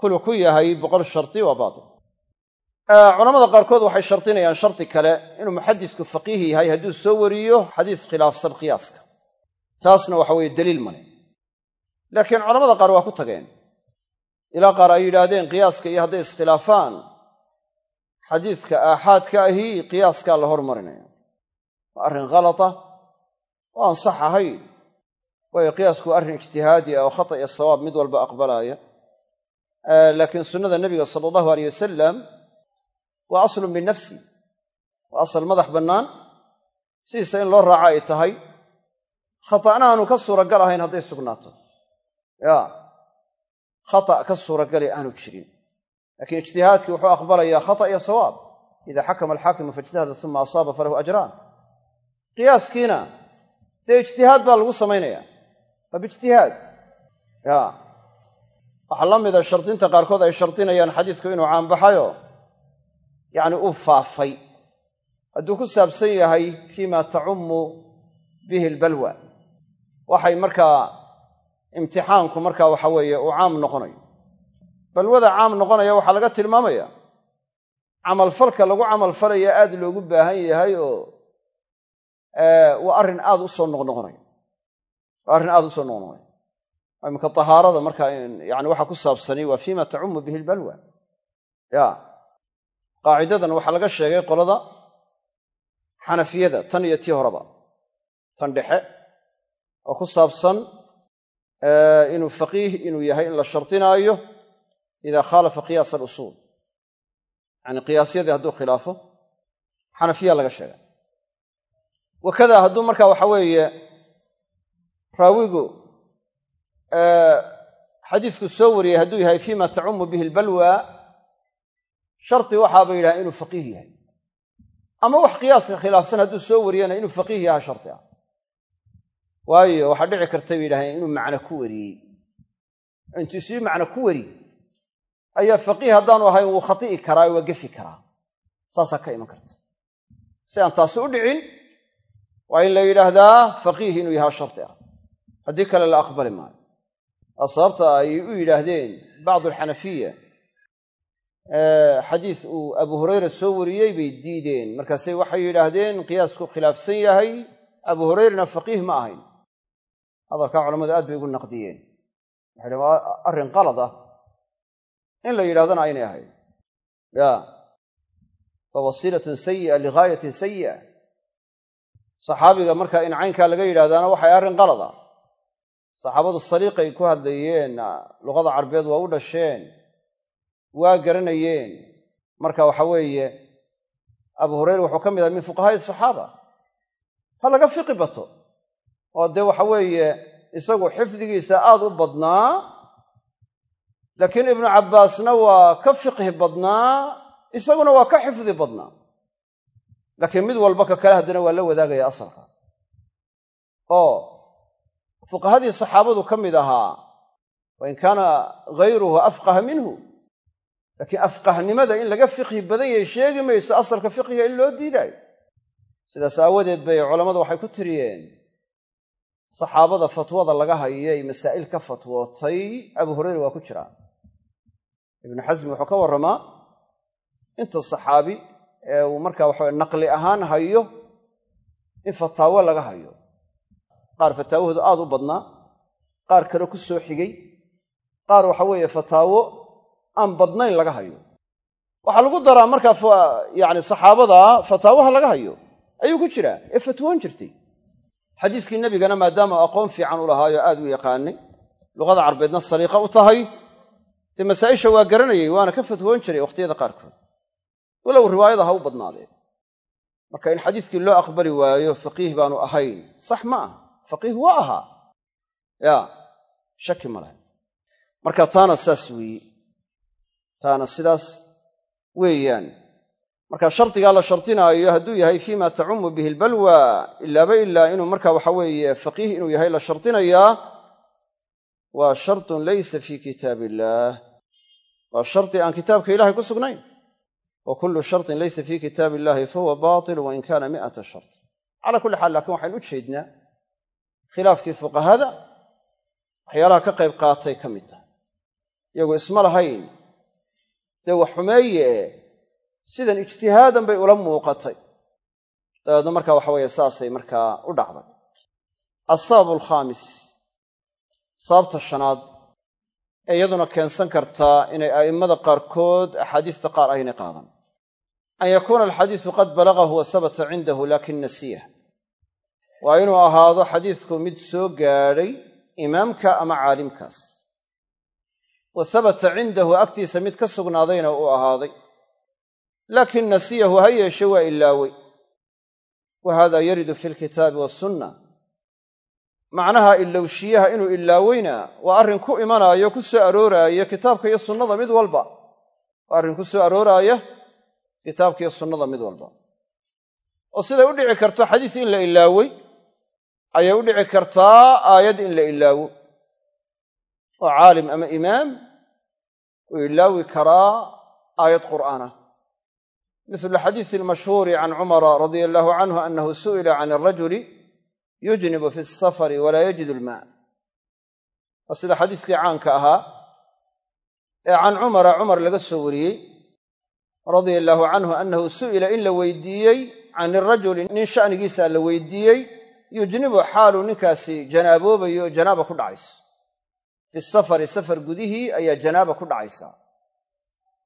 kulu ku yahay boqol sharti waa baatil culamada qaarkood waxay shardinayaan shardi kale inuu muxadisku faqiih yahay hadduu soo wariyo xadiis khilaafsan qiyaaska. Taasna waxa weeye daliil male laakiin culamada qaar waa ku tageen. Ilaa qaar ay yidhaahdeen qiyaaska iyo hadday iskhilaafaan xadiiska aaxaadka ahi qiyaaskaa la hormarinaya waa arrin khalata oo aan sax ahayn. Waayo qiyaasku waa arrin ijtihaadi ah oo khata iyo sawaab mid walba aqbalaaya laakiin sunnada nebiga sala allahu aleyh wasalam waa aslun binafsi waa asal madax bannaan. Sidiisa in loo raaco ay tahay khata'na aanu ka suuragal ahayn hadday sugnaato. Ya khata' ka suuragali aanu jirin. Laakiin ijtihaadkii wuxuu aqbalayaa khata' iyo sawaab. Ida xakama alxaakimu faijtahada uma asaaba falahu ajraan. Qiyaaskiina dee ijtihaad baa lagu samaynaya waa biijtihaad waxaa la mida shardinta qaarkood ay shardinayaan xadiisku inuu caanbaxayo yacni uu faafay. Hadduu ku saabsan yahay fima tacummu bihi albalwa. Waxay markaa imtixaanku markaa waxa weeye uu caam noqonayo. Balwada caam noqonaya waxaa laga tilmaamaya camalfalka lagu camalfalaya aad loogu baahan yahay oo waa arrin aad u soo noqnoqonaya waa arrin aad u soo noqnoqonaya iminka tahaarada markaa yani waxa ku saabsani waa fima tacumu bihi albalwa. Ya. Qaacidadan waxaa laga sheegay qolada xanafiyada tan iyo tii horeba. Tan dhexe. Oo ku saabsan inuu faqiih inuu yahay in la shardinaayo ida khaalafa qiyaas alusuul. Yani qiyaasyadii hadduu khilaafo xanafiya laga sheegay. Wakada hadduu marka waxa weeye raawigu xadiisku soo wariyey hadduu yahay fima tacumu bihi albalwa shardi waxaaba yidhaha inuu faqiih yahay. Ama wax qiyaaska khilaafsan hadduu soo wariyana inuu faqiih yaha shardi ah. Waayo waxaa dhici karta bay yidhahdeen inuu macno ku wariyey. Intuu sii macno ku wari ayaa faqiih haddaanu ahayn wuu khati'i karaa waa gefi karaa. Saasaa ka iman karta. Si aan taasi u dhicin waa in la yidhaahdaa faqiih inuu yahaa shardi ah. Haddii kale la aqbali maayo sababta ay u yidhaahdeen bacdu alxanafiya xadiis uu abu hurayra soo wariyey bay diideen. Markaase waxay yidhaahdeen qiyaasku khilaafsan yahay abu hurayrana faqiih ma ahayn. Hadalkaa culamadu aad bay ugu naqdiyeen. Waxay dhn waa arrin qalad ah. In la yidhahdana aynay ahayn. Ya. Wa wasiilatun sayi'a ligaayatin sayi'a saxaabiga marka in caynkaa laga yidhahdaana waxay arrin qalad ah saxaabadu saliiqay ku hadlayeen luqada carbeed waa u dhasheen waa garanayeen. Marka waxa weeye abu hurayra wuxuu ka mid ahay min fuqahaa'i saxaaba. Ha laga fiqi bato. Oo dee waxa weeye isagu xifdigiisa aad u badnaa laakiin ibnu cabbaasna waa ka fiqhi badnaa isaguna waa ka xifdi badnaa. Laakiin mid walba ka kale haddana waa la wadaagaya asalka. Oo fuqahadii saxaabadu ka mid ahaa wain kaana hayruhu afqaha minhu. Laakiin afqahnimada in laga fiqhi badan yahay sheegi mayso asalka fiqhiga in loo diidaayo sidaas aawadeed bay culammadu waxay ku tiriyeen saxaabada fatwada laga hayay masaa'il ka fatwootay abu hurayra waa ku jiraa ibnu xasmi wuxuu ka warramaa inta saxaabi ee uu markaa waxawe naqli ahaan hayo in fataawo laga hayo qaar fataawahoodu aad u badnaa qaar kale ku soo xigay qaar waxa weeye fataawo aan badnayn laga hayo. Waxaa lagu daraa markaa yani saxaabada fataawaha laga hayo. Ayuu ku jiraa ee fatwoon jirtay. Xadiiskii nebigana maadaama aqoon fiican u lahaayo aad u yaqaanay luqada carbeedna saliiqa u tahay dee masaa'isha waa garanayay waana ka fatwoon jiray wakhtiyada qaarkood. Walow riwaayada ha u badnaadeen marka in xadiiskii loo aqbali waayo faqiih baanu ahayn sax ma aha faqiih waa ahaa. Ya shaki ma leh marka taana saas weeye. Taana sidaas weeyaan. Marka shardigaa la shardinaayo hadduu yahay fima tacumu bihi albalwa ilaaba ilaa inuu marka waxa weeye faqiih inuu yahay la shardinayaa waa shardun laysa fii kitaab illaah waa shardi aan kitaabka ilahay ku sugnayn. Wa kullu shardin laysa fii kitaab illahi fahuwa baatilu wain kaana mi'ata shart. Calaa kulli xaal lakiin waxaynu u jeednaa khilaafkii fuqahada waxyaalaha ka qayb qaatay ka mid tahay. Iyagoo isma lahayn. Dee wax xumeeye e sidan ijtihaadan bay ula muuqatay. Dabeedna marka waxa weeye saasay markaa u dhacday. Asabab alkhaamis sababta shanaad. Ee iyaduna keensan kartaa inay a'immada qaarkood axaadiista qaar aynay qaadan. An yakuuna alxadiisu qad balagahu wa habata cindahu laakin nasiyah waa inuu ahaado xadiisku mid soo gaadhay imaamka ama caalimkaas. Wa habata cindahu agtiisa mid ka sugnaadayna uu ahaaday. Laakin nasiyahu ha yeeshe waa ilaawey wa hada yaridu fi lkitaabi wasunna macnaha ilowshiyaha inuu ilaaweyna waa arrin ku imanaayo ku soo arooraayo kitaabka iyo sunnada mid walba. Waa arrin ku soo arooraaya kitaabka iyo sunnada mid walba. Oo siday u dhici karto xadiis in la ilaawey ayay u dhici kartaa aayad in la ilaawo. Oo caalim ama imaam uu ilaawi karaa aayad qur'aanah mislu xadiisi almashhuuri can cumara radia allaahu canhu annahu su'ila can arajuli yujnibu fi asafari walaa yajidu almaa. Waa sida xadiiskii caanka ahaa ee can cumara cumar laga soo wariyey radia allaahu canhu annahu su'ila in la weydiiyey can irajuli nin sha'nigiisa la weydiiyey yujnibu xaaluu ninkaasi janaaboobayo oo janaaba ku dhacayso fi safari safar gudihii ayaa janaaba ku dhacaysaa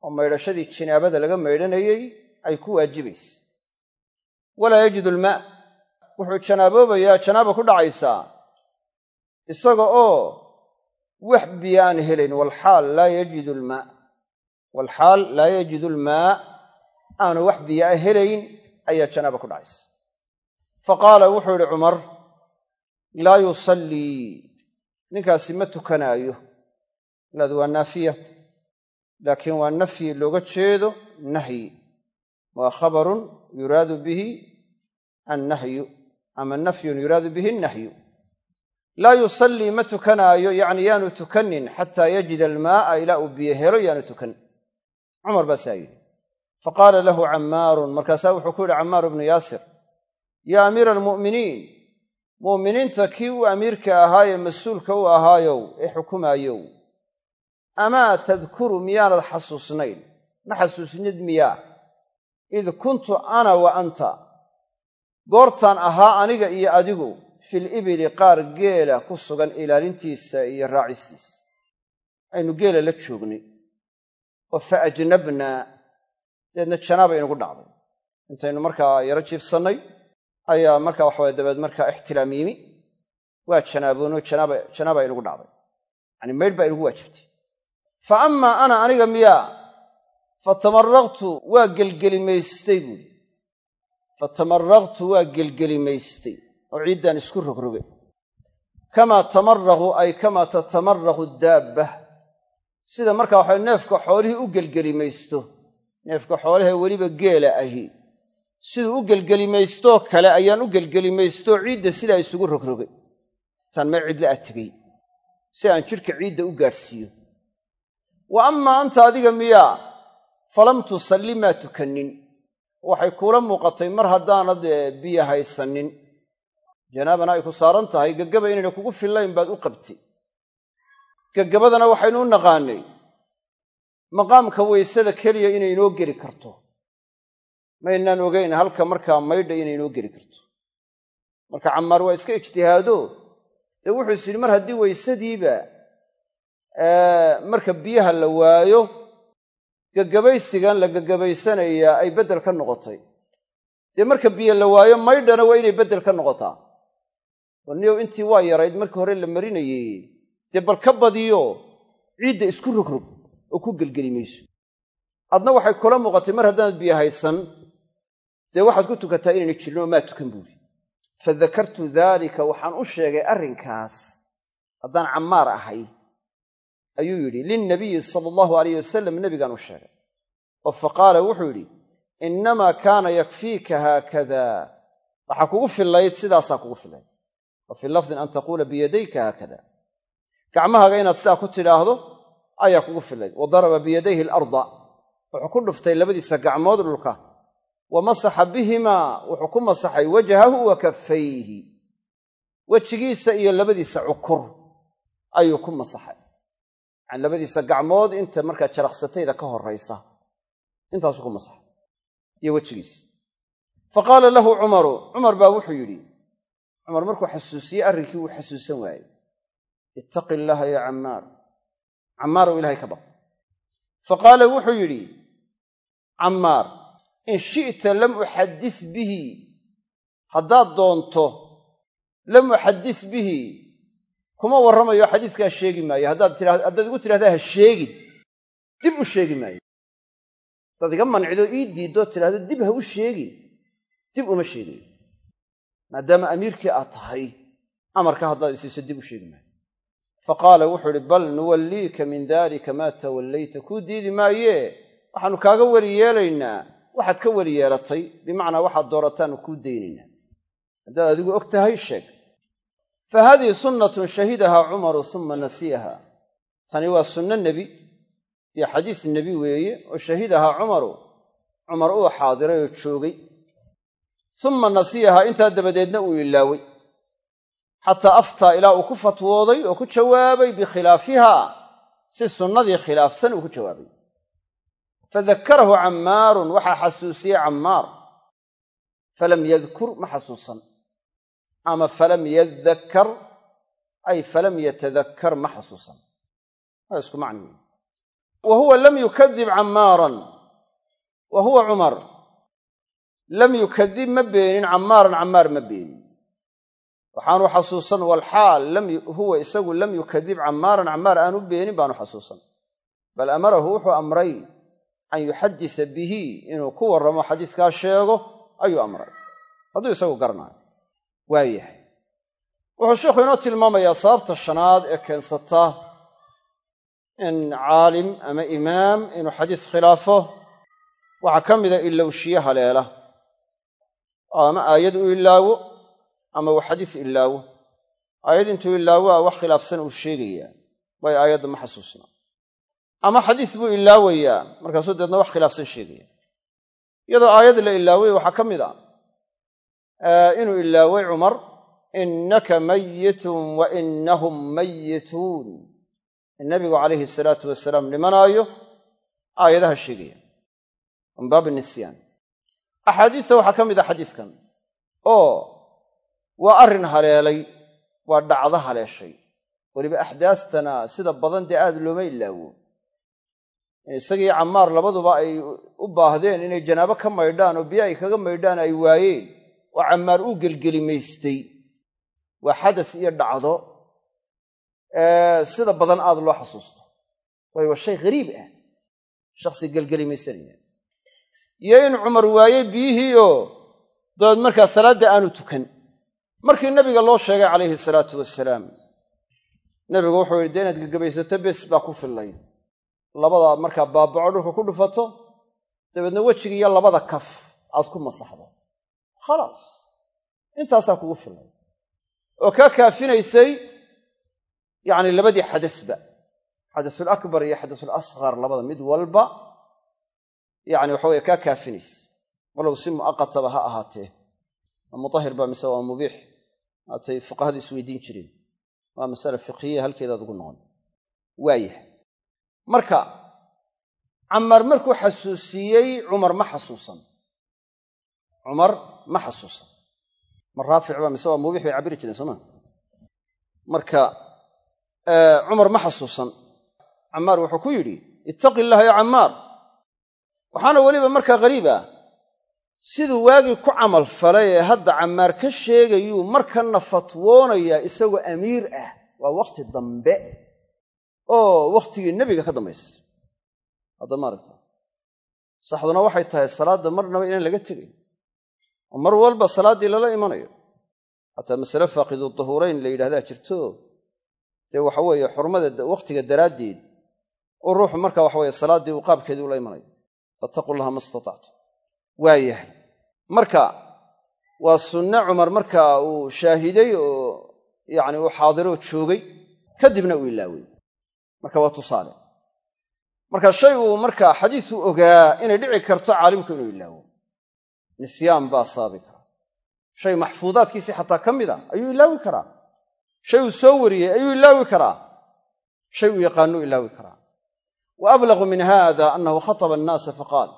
oo maydhashadii jinaabada laga maydhanayey ay ku waajibaysa. Walaa yajidu almaa wuxuu janaaboobayaa janaaba ku dhacaysaa isaga oo wax biyo aan helayn walxaal laa yajidu almaa walxaal laa yajidu almaa aanu wax biyo a helayn ayaa janaaba ku dhacaysa fa qaala wuxuu yidhi cumar laa yusallii ninkaasi ma tukanaayo. Laadu waa naafiya laakiin waa nafyi looga jeedo nahyi. Waa khabarun yuraadu bihi annahyu ama nafyun yuraadu bihi annahyu laa yusallii ma tukanaayo yacni yaanu tukanin xataa yajida almaa'a ilaa uu biyo helo yaanu tukan. Cumar baa saa yidhi. Faqaala lahu cammaarun markaasaa wuxuu ku yidhi cammaar ibnu yaasir yaa amiira almu'miniin mu'miniinta kii u amiirka ahaayee mas'uulka u ahaayow ee xukumaayow amaa tadkuru miyaanad xasuusnayn? Ma xasuusnid miyaa? Id kuntu ana wa anta. Goortaan ahaa aniga iyo adigu fil ibili qaar geela ku sugan ilaalintiisa iyo raacisiisa aynu geela la joognay oo fa ajnabnaa deedna janaaba inugu dhacday. Intaynu markaa yaro jiifsannay ayaa markaa waxaway dabeed markaa ixtilaam yimi. Waa janaaboonoo janaaba inugu dhacday yani maydh baa inugu waajibtay. Fa ammaa ana aniga miyaa fatamaraqtu waa gelgelimaystay buuhi fatamaraqtu waa gelgelimaystay. Oo ciiddaan isku rogrogay. Kamaa tamaraqu ay kamaa tatamaraqu daabba. Sida markaa waxa neefka xoolihii u gelgelimaysto neefka xoolahae weliba geela ahi siduu u gelgelimaystoo kale ayaan u gelgelimaystoo ciidda sidaa isugu rogrogay intaan meel cidla a tegey si aan jidhka ciidda u gaadhsiiyo. Wa ammaa anta adiga miyaa falam tusalli maa tukannin. Waxay kuula muuqatay mar haddaanad biyo haysanin janaabana ay ku saaran tahay gaggaba inayna kugu fillayn baad u qabtay. Gaggabadana waxaynu u naqaanay. Maqaamka weysada keliya inay inoo geli karto maynaan ogayn halka markaa maydha inay inoo geli karto. Marka cammaar waa iska ijtihaado. Dee wuxuu is yidhi mar haddii weysadiiba marka biyaha la waayo gagabaysigan la gagabaysanayaa ay beddel ka noqotay. Dee marka biyo la waayo maydhana waa inay beddel ka noqotaa. Oo niyow intii waa yarayd markii hore la marinayey dee bal ka badiyo ciidda isku rogrog oo ku gelgeli mayso. Adna waxay kula muuqatay mar haddaanad biyo haysan dee waxaad ku tukataa inayna jirin oo maa tukan buuri. Fa dakartu daalika waxaan u sheegay arrinkaas. Haddaan cammaar ahay ayuu yidhi lilnabiyi sala allahu alayh wasalam nebigaan u sheegay. Oo fa qaala wuxuu yidhi innamaa kaana yakfiika haakada. Waxaa kugu fillayd sidaasaa kugu fillayd. Wa fii lafdin an taquula biyadayka haakada. Gacmahaaga inaad sidaa ku tidhaahdo ayaa kugu fillayd. Wa daraba biyadayhi alarda. Wuxuu ku dhuftay labadiisa gacmood dhulka wa masaxa bihimaa wuxuu ku masaxay wajhahu wa kafayhi wejigiisa iyo labadiisa cukur ayuu ku masaxay. Yani labadiisa gacmood inta markaa jaraqsatayda ka horaysa intaasuu ku masaxay iyo wejigiisa. Fa qaala lahu cumaru cumar baa wuxuu yidhi cumar markuu xasuusiyey arrinkii wuu xasuusan waayey. Ittaqi illaaha ya cammaar. Cammaarow ilahay ka baq fa qaala wuxuu yidhi cammaar in shi'ta lam uxaddis bihi. Haddaad doonto lam uxaddis bihi. Kuma warramayo xadiiskaa sheegi maayo. Haddaad haddaad igu tidhahdaa ha sheegin. Dib u sheegi maayo. Haddaad iga mancido ii diiddoo tidhahdo dib ha u sheegin. Dib uma sheegayo maadaama amiirkii aad tahay amarka haddaad isiiso dib u sheegi maayo. Fa qaala wuxuu idhi bal nuwalliika min daalika maa tawallayta. Kuu diidi maayee? Waxaannu kaaga weli yeelaynaa waxaad ka weli yeelatay bimacnaa waxaad doorataannu kuu daynaynaa haddaad adigu og tahay sheeg. Fa haadihi sunnatun shahidahaa cumaru suma nasiyaha. Tani waa sunno nebi iyo xadiis nebi weeye oo shahidahaa cumaru cumar uu xaadiray oo joogay. Uma nasiyahaa intaa dabadeedna uu ilaaway. Xataa aftaa ilaa uu ku fatwooday oo ku jawaabay bikhilaafiha si sunnadii khilaafsan uu ku jawaabay fadakarahu cammaarun waxaa xasuusiyey cammaar falam yadkur ma xasuusan ama falam yadakkar ay falam yatadakkar ma xasuusan waa isku macni wey wa huwa lam yukadib cammaaran wa huwa cumar lam yukadib ma beenin cammaaran cammaar ma beenin waxaanu xasuusan walxaal huwa isagu lam yukadib cammaaran cammaar aanu beenin baanu xasuusan bal amarahu wuxuu amray an yuxadisa bihi inuu ku warramo xadiiskaa sheego ayuu amray. Hadduu isagu garanaayo waayahay wuxuu sheikhu inoo tilmaamayaa sababta shanaad ee keensata in caalim ama imaam inuu xadiis khilaafo. Waxaa ka mida ilowshiye haleela ama aayad u ilaawo ama uu xadiis ilaawo. Aayad intuu ilaawo a wax khilaafsan uu sheegayaa waayo aayadda ma xasuusna ama xadiis buu ilaawayaa. Markaasuu deedna wax khilaafsan sheegaya iyadoo aayad la ilaaway waxaa ka mid a inuu ilaaway cumar innaka mayitun wa innahum mayituun nabigu calayhi salaatu wasalaam dhimanaayo aayadaha sheegaya min nisyaan. Axaadiista waxaa ka mid a xadiiskan. Oo waa arrin haleelay waa dhacdo haleeshay. Weliba axdaastana sida badan dee aad looma ilaawo isagii cammaar labaduba ay u baahdeen inay janaabo ka maydhaan oo biyo ay kaga maydhaan ay waayeen. Oo cammaar u gelgelimaystay. Waa xadas iyo dhacdo. Sida badan aad loo xasuusto. Waayo waa shay ghariib ah. Shakhsi gelgelimaysanaya iyo in cumar waayey biyihii oo dabeed markaa salaadda aanu tukan. Markii nabiga loo sheegay calayhi salaatu wasalaam nebigu wuxuu yidhi dee inaad gegabaysato bes baa ku fillayd labada markaa baabaco dhulka ku dhufato dabeedna wejiga iyo labada kaf aad ku masaxdo. Khalaas intaasaa kugu fillay oo kaa kaafinaysay yacni labadii xadasba xadasul akbar iyo xadasul asghar labada mid walba yacni waxa weye kaa kaafinaysa walow si mu'aqataba ha ahaatee. Mutahir baa mise waa mubiix. Haatay fuqahadu isweydiin jireen. Waa masale fiqhiya halkeedaad ugu noqon. Waayah marka camar markuu xasuusiyey cumar ma xasuusan. Cumar ma xasuusan. Mar raafic baa mise waa mubiix bay cabiri jireen soo marka cumar ma xasuusan. Camaar wuxuu ku yidhi ittaqi illaha ya cammaar waxaana weliba markaa ghariib ah. Siduu waagii ku camal falay ee hadda cammaar ka sheegayuu markanna fatwoonayaa isagoo amiir ah. Waa wakhti dambe oo wakhtigii nebiga ka dambaysa hadda maaragta saxduna waxay tahay salaadda marnaba inaan laga tegayn oo mar walba salaaddii lala imanayo. Hataa masale faaqidu dahuurayn la yidhahdaa jirto. Dee waxa weeye xurmada wakhtiga daraaddeed oo ruuxu marka waxa weye salaaddii uu qaabkeedii ula imanayo. Fattaqu llaha ma istatactu. Waa yahay. Marka waa sunne cumar marka uu shaahiday oo yacni uu xaadiroo joogay kadibna uu ilaawey marka waa tusaale. Marka shay uu marka xadiisu ogaa inay dhici karto caalimku inuu ilaawo nisyaan baa saabi kara. Shay maxfuudaadkiisii xataa ka mid a ayuu ilaawi karaa. Shay uu soo wariyey ayuu ilaawi karaa. Shay uu yaqaanuu ilaawi karaa. Wa ablagu min hada annahu khataba annaasa faqaal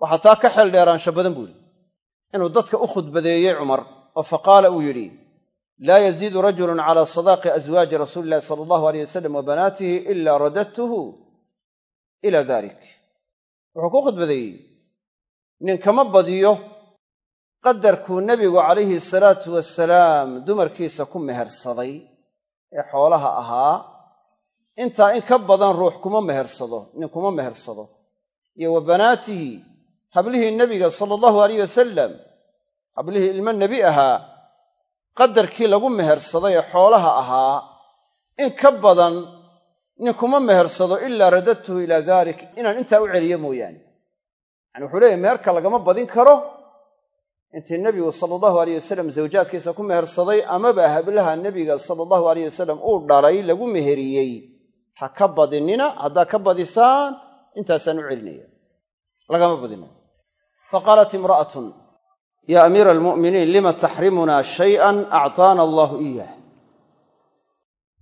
waxaa taa ka xeel dheeraansha badan buu yidhi. Inuu dadka u khudbadeeyey cumar oo faqaala uu yidhi laa yaziidu rajulun cala sadaaqi aswaaji rasuuli illahi sala allahu aleyh wasalam wa banaatihi ila radadtuhu ila dalik wuxuu ku khudbadeeyey nin kama badiyo qadarkuu nebigu calayhi salaatu wasalaam dumarkiisa ku mehersaday ee xoolaha ahaa. Intaa in ka badan ruux kuma mehersado nin kuma mehersado. Iyo wa banaatihi hablihii nebiga sala allahu alayh wasalam hablihii ilmo nebi ahaa qadarkii lagu mehersaday ee xoolaha ahaa in ka badan nin kuma mehersado ilaa radadtuhu ilaa dalik inaan intaa u celiyo mooyaane. Yani wuxuu leeyahy meherka lagama badin karo. Intii nebigu sala allahu aleyh wasalam zawjaadkiisa ku mehersaday amaba hablaha nebiga sala allahu aleyh wasalam uu dhalay lagu meheriyey. Ha ka badinina haddaa ka badisaan intaasaan u celinaya. Lagama badinayo faqaalat imra'atun yaa amiira almu'miniin lima taxrimunaa shay'an actaana allaahu iyaah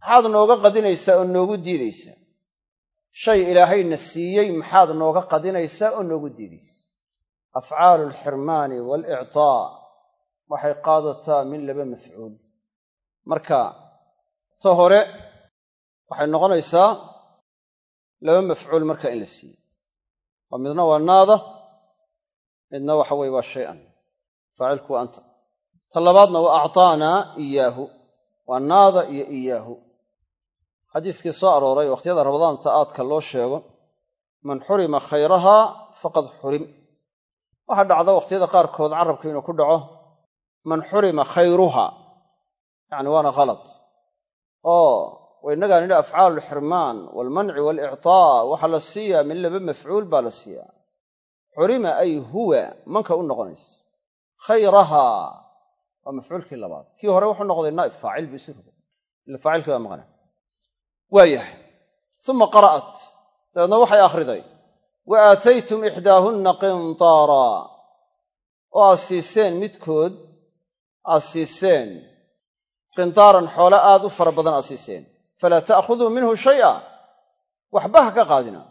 maxaad nooga qadinaysaa oo noogu diidaysaa? Shay ilaahayna siiyey maxaad nooga qadinaysaa oo noogu diidaysaa? Afcaalu alxirmaani waalictaa waxay qaadataa min laba mafcuul. Marka ta hore waxay noqonaysaa laba mafcuul marka in la siiyo. Oo midna waa naada midna waxa weye waa shay-an faacilku waa anta. Ta labaadna wa actaanaa iyaahu waa naada iyo iyaahu. Xadiiskii soo arooray wakhtiyada ramadaanta aadka loo sheego man xurima khayrahaa faqad xurim. Waxaa dhacda wakhtiyada qaarkood carabka inuu ku dhaco man xurima khayruha yacni waana khalad. Oo wainnagaa nidhi afcaalu alxirmaan waalmanci waalictaa waxaa la siiyaa min laba mafcuul baa la siiyaa. Xurima ay huwa manka u noqonaysa khayrahaa waa mafcuulkii labaad. Kii hore wuxuu noqday naa'ib faacil buu isu rogay ila faacilkii baa maqnay waayahay uma qara'at. Dabeedna waxay akhriday. Wa aataytum ixdaahunna qintaara. Oo aad siiseen midkood aad siiseen qintaaran xoole aad u fara badan aad siiseen falaa ta'khuduu minhu shay'a waxba ha ka qaadina.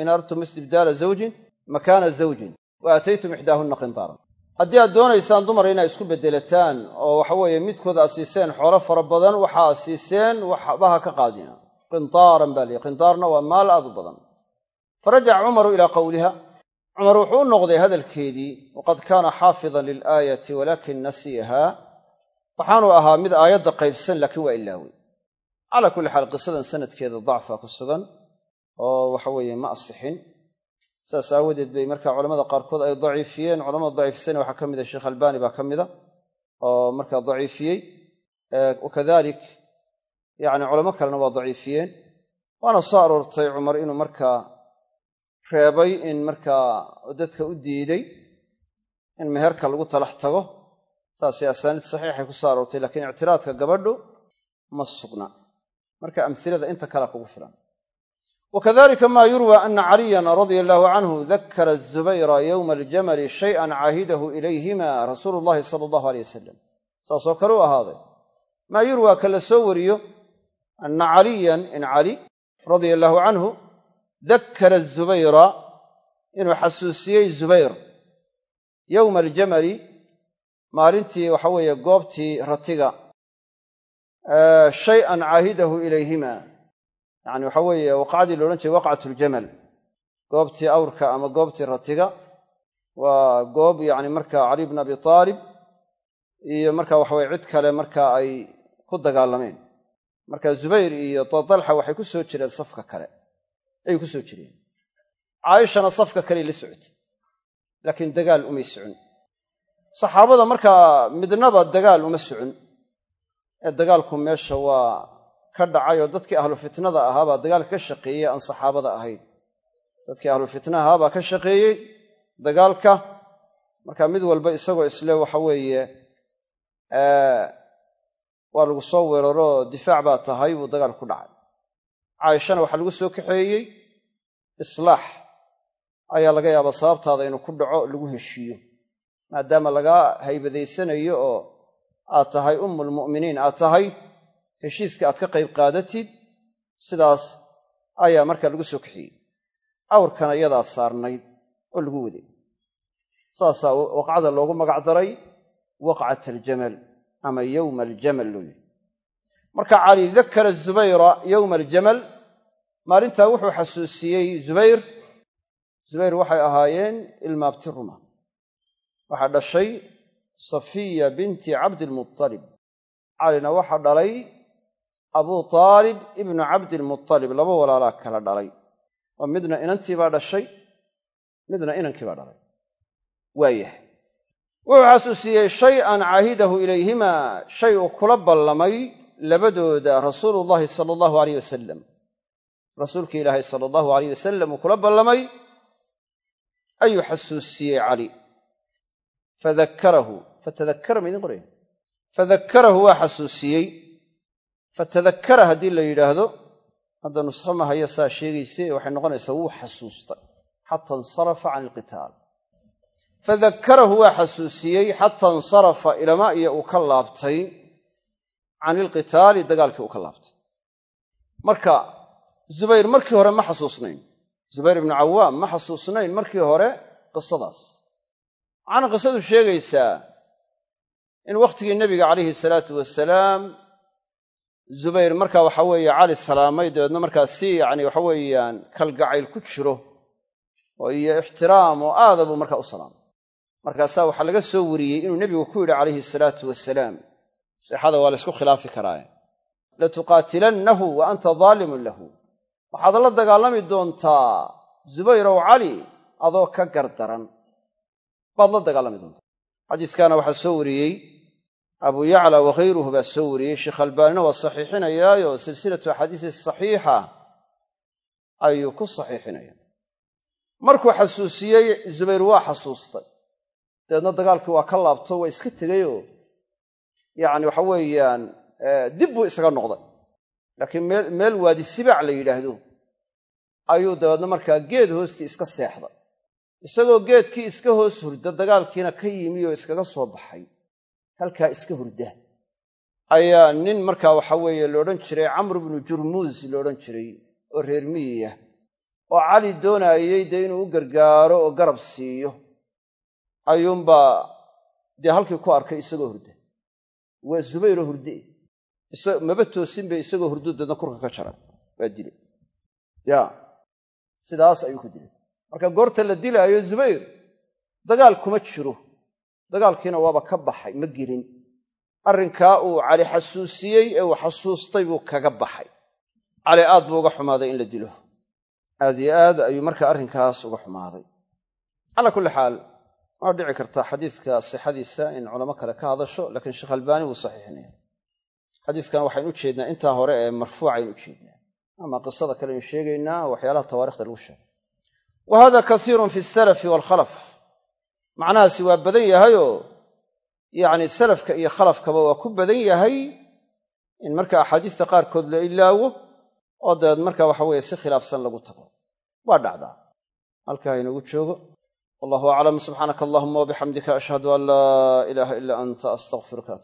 In aradtum istibdaala zawjin makaana zawjin. Wa aataytum ixdaahunna qintaaran haddii aad doonaysaan dumar inaa isku beddelataan oo waxaweeye midkood aad siiseen xoolo fara badan waxa aad siiseen waxba ha ka qaadina. Qintaaran baa lihi qintaarna waa maal aad u badan. Farajaca cumaru ilaa qowliha cumar wuxuu noqday hadalkeedii waqad kaana xaafidan lilaayati walaakin nasiiha waxaanuu ahaa mid aayadda qaybsan laakiin waa ilaawey calaa kulli xaal qisadan sanadkeeda dacfa ku sugan oo waxaweeye ma asixin saas aawadeed bay markaa culamada qaarkood ay daciifiyeen. Culamada daciifisana waxaa ka mida sheekh albaani baa ka mida oo markaa daciifiyey. Wakadalik yani culamo kalena waa daciifiyeen. Waana soo aroortay cumar inuu markaa reebay in markaa dadka u diiday in meherka lagu talax tago. Taasi asaaniid saxiixay ku soo aroortay laakiin ictiraadka gabadhu ma sugna. Marka amhilada inta kale kugu filan wakadalika ma yurwa ana caliyan radia allahu canhu dakara zubayra yowma aljamali shayan caahidahu ilayhima rasuulu llahi sala allahu aleyh wasalam saasoo kale u ahaaday maa yurwa ka la soo wariyo ana caliyan in cali radia allahu canhu dakara zubayra inuu xasuusiyey zubayr yowma aljamali maalintii waxa weeye goobtii ratiga shayan caahidahu ilayhima yacni waxa weeye waqacdii la odhan jiray waqcat ljamal goobtii awrka ama goobtii ratiga waa goob yacni marka cali bn abi aalib iyo marka waxaweye cid kale marka ay ku dagaalameen. Marka zubayr iyo dalxa waxay ku soo jireen safka kale. Ayay ku soo jireen. Caaishana safka kaley la socotay laakiin dagaal umay socon. Saxaabada markaa midnaba dagaal uma socon. Ee dagaalku meesha waa ka dhacay oo dadkii ahlu fitnada ahaabaa dagaalka ka shaqeeyey aan saxaabada ahayn. Dadkii ahlu fitna ahaabaa ka shaqeeyey dagaalka. Marka mid walba isagoo isle waxa weeye waa lagu soo weeraroo difaac baa tahay buu dagaal ku dhacay. Caaishana waxaa lagu soo kaxeeyey islaax ayaa laga yaabaa sababtaada inuu ku dhaco lagu heshiiyo. Maadaama lagaa haybadaysanayo oo aad tahay ummulmu'miniin aad tahay heshiiska aad ka qayb qaadatid sidaas ayaa markaa lagu soo kaxiyey. Awrkana iyadaa saarnayd oo lagu waday saasaa waqcada loogu magac daray waqcat aljamal ama yowma aljamal loo yidhi. Marka cali dakara zubayra yowma aljamal maalintaa wuxuu xasuusiyey zubayr. Zubayr waxay ahaayeen ilmaabti ruma. Waxaa dhashay safiya binti cabdilmualib calina waxaa dhalay abuu aalib ibnu cabdilmualib laba walaalaa kala dhalay. Oo midna inantii baa dhashay midna inankii baa dhalay. Waayahay. Wuxuu xasuusiyey shay-an caahidahu ilayhima shay uu kula ballamay labadooda rasuulu llahi sala allahu aleyh wasalam rasuulki ilaahay sala allahu aleyh wasalam uu kula ballamay ayuu xasuusiyey cali. Fadakarahu fatadakara ma idin qoraya. Fadakarahu waa xasuusiyey fatadakara haddii la yidhaahdo hadda nuskho ma haya saa sheegayse waxay noqonaysaa wuu xasuustay. Xata insarafa can ilqitaal fadakarahu waa xasuusiyey xata insarafa ilamaa iyo uu ka laabtay. Can ilqitaali dagaalkii uu ka laabtay. Marka zubayr markii hore ma xasuusnayn. Zubayr ibnu cawaam ma xasuusnayn markii hore qisadaas waxaana qisadu sheegaysaa in wakhtigii nebiga calayhi salaatu wasalaam zubayr markaa waxa weeye cali salaamay dabeedna markaa si yacni waxa weeyaan kalgacayl ku jiro oo iyo ixtiraam oo aada buu markaa u salaamay. Markaasaa waxaa laga soo wariyey inuu nebigu ku yidhi calayhi salaatu wasalaam sixada waa la ysku khilaafi karaaye latuqaatilannahu wa anta daalimun lahu. Waxaad la dagaalami doontaa zubayrow cali adoo ka gardaran. Baad la dagaalami doontaa. Xadiiskaana waxaa soo wariyey abu yacla wakhayruhu baa soo wariyey. Sheekh albaanina waa saxiixinayaayo silsilatu axaadiisi saxiixa ayuu ku saxiixinaya. Markuu xasuusiyey zubayr waa xasuustay. Dabeedna dagaalkii waa ka laabto waa iska tegeyoo yacni waxa weeyaan dib buu isaga noqday. Laakiin meel meel waadi sibaac la yidhaahdo. Ayuu dabeedna markaa geed hoostii iska seexday. Isagoo geedkii iska hoos hurda dagaalkiina ka yimi oo iskaga soo baxay halkaa iska hurda. Ayaa nin markaa waxa weeye laodhan jiray camr bnu jurmuus laodhan jiray oo reer miyiyah oo cali doonaayey dee inuu u gargaaro oo garab siiyo. Ayuunbaa dee halkii ku arkay isagoo hurda. Waa zubayroo hurde maba toosin bay isagoo hurdu deedna kurka ka jaray waa dilay ya sidaas ayuu ku dilay. Marka goorta la dilaayo zubayr dagaal kuma jiro dagaalkiina waaba ka baxay ma gelin. Arrinkaa uu cali xasuusiyey ee uu xasuustay buu kaga baxay. Cali aad buu uga xumaaday in la dilo. Aad yo aad ayuu marka arrinkaas uga xumaaday. Calaa kulli xaal waa dhici kartaa xadiiska sixadiisa in culamo kale ka hadasho laakiin sheekh albaani wuu saxiixinaya. Xadiiskan waxaynu u jeednaa intaa hore ee marfuucaynu u jeednaa. Ama qisada kale aynu sheegaynaa waxyaalaha tawaarikhda lagu sheegay. Wa hada kasiirun fi salafi waalkhalaf macnahaasi waa badan yahayoo yacni salafka iyo khalafkaba waa ku badan yahay in marka axaadiista qaarkood la ilaawo oo dabeed marka waxa weeye si khilaafsan lagu tago. Waa dhacdaa halkaa inoogu joogo. Wallahu aclam. Subxaanaka allahuma wabixamdika ashhadu an laa ilaaha ila anta astaqfiruka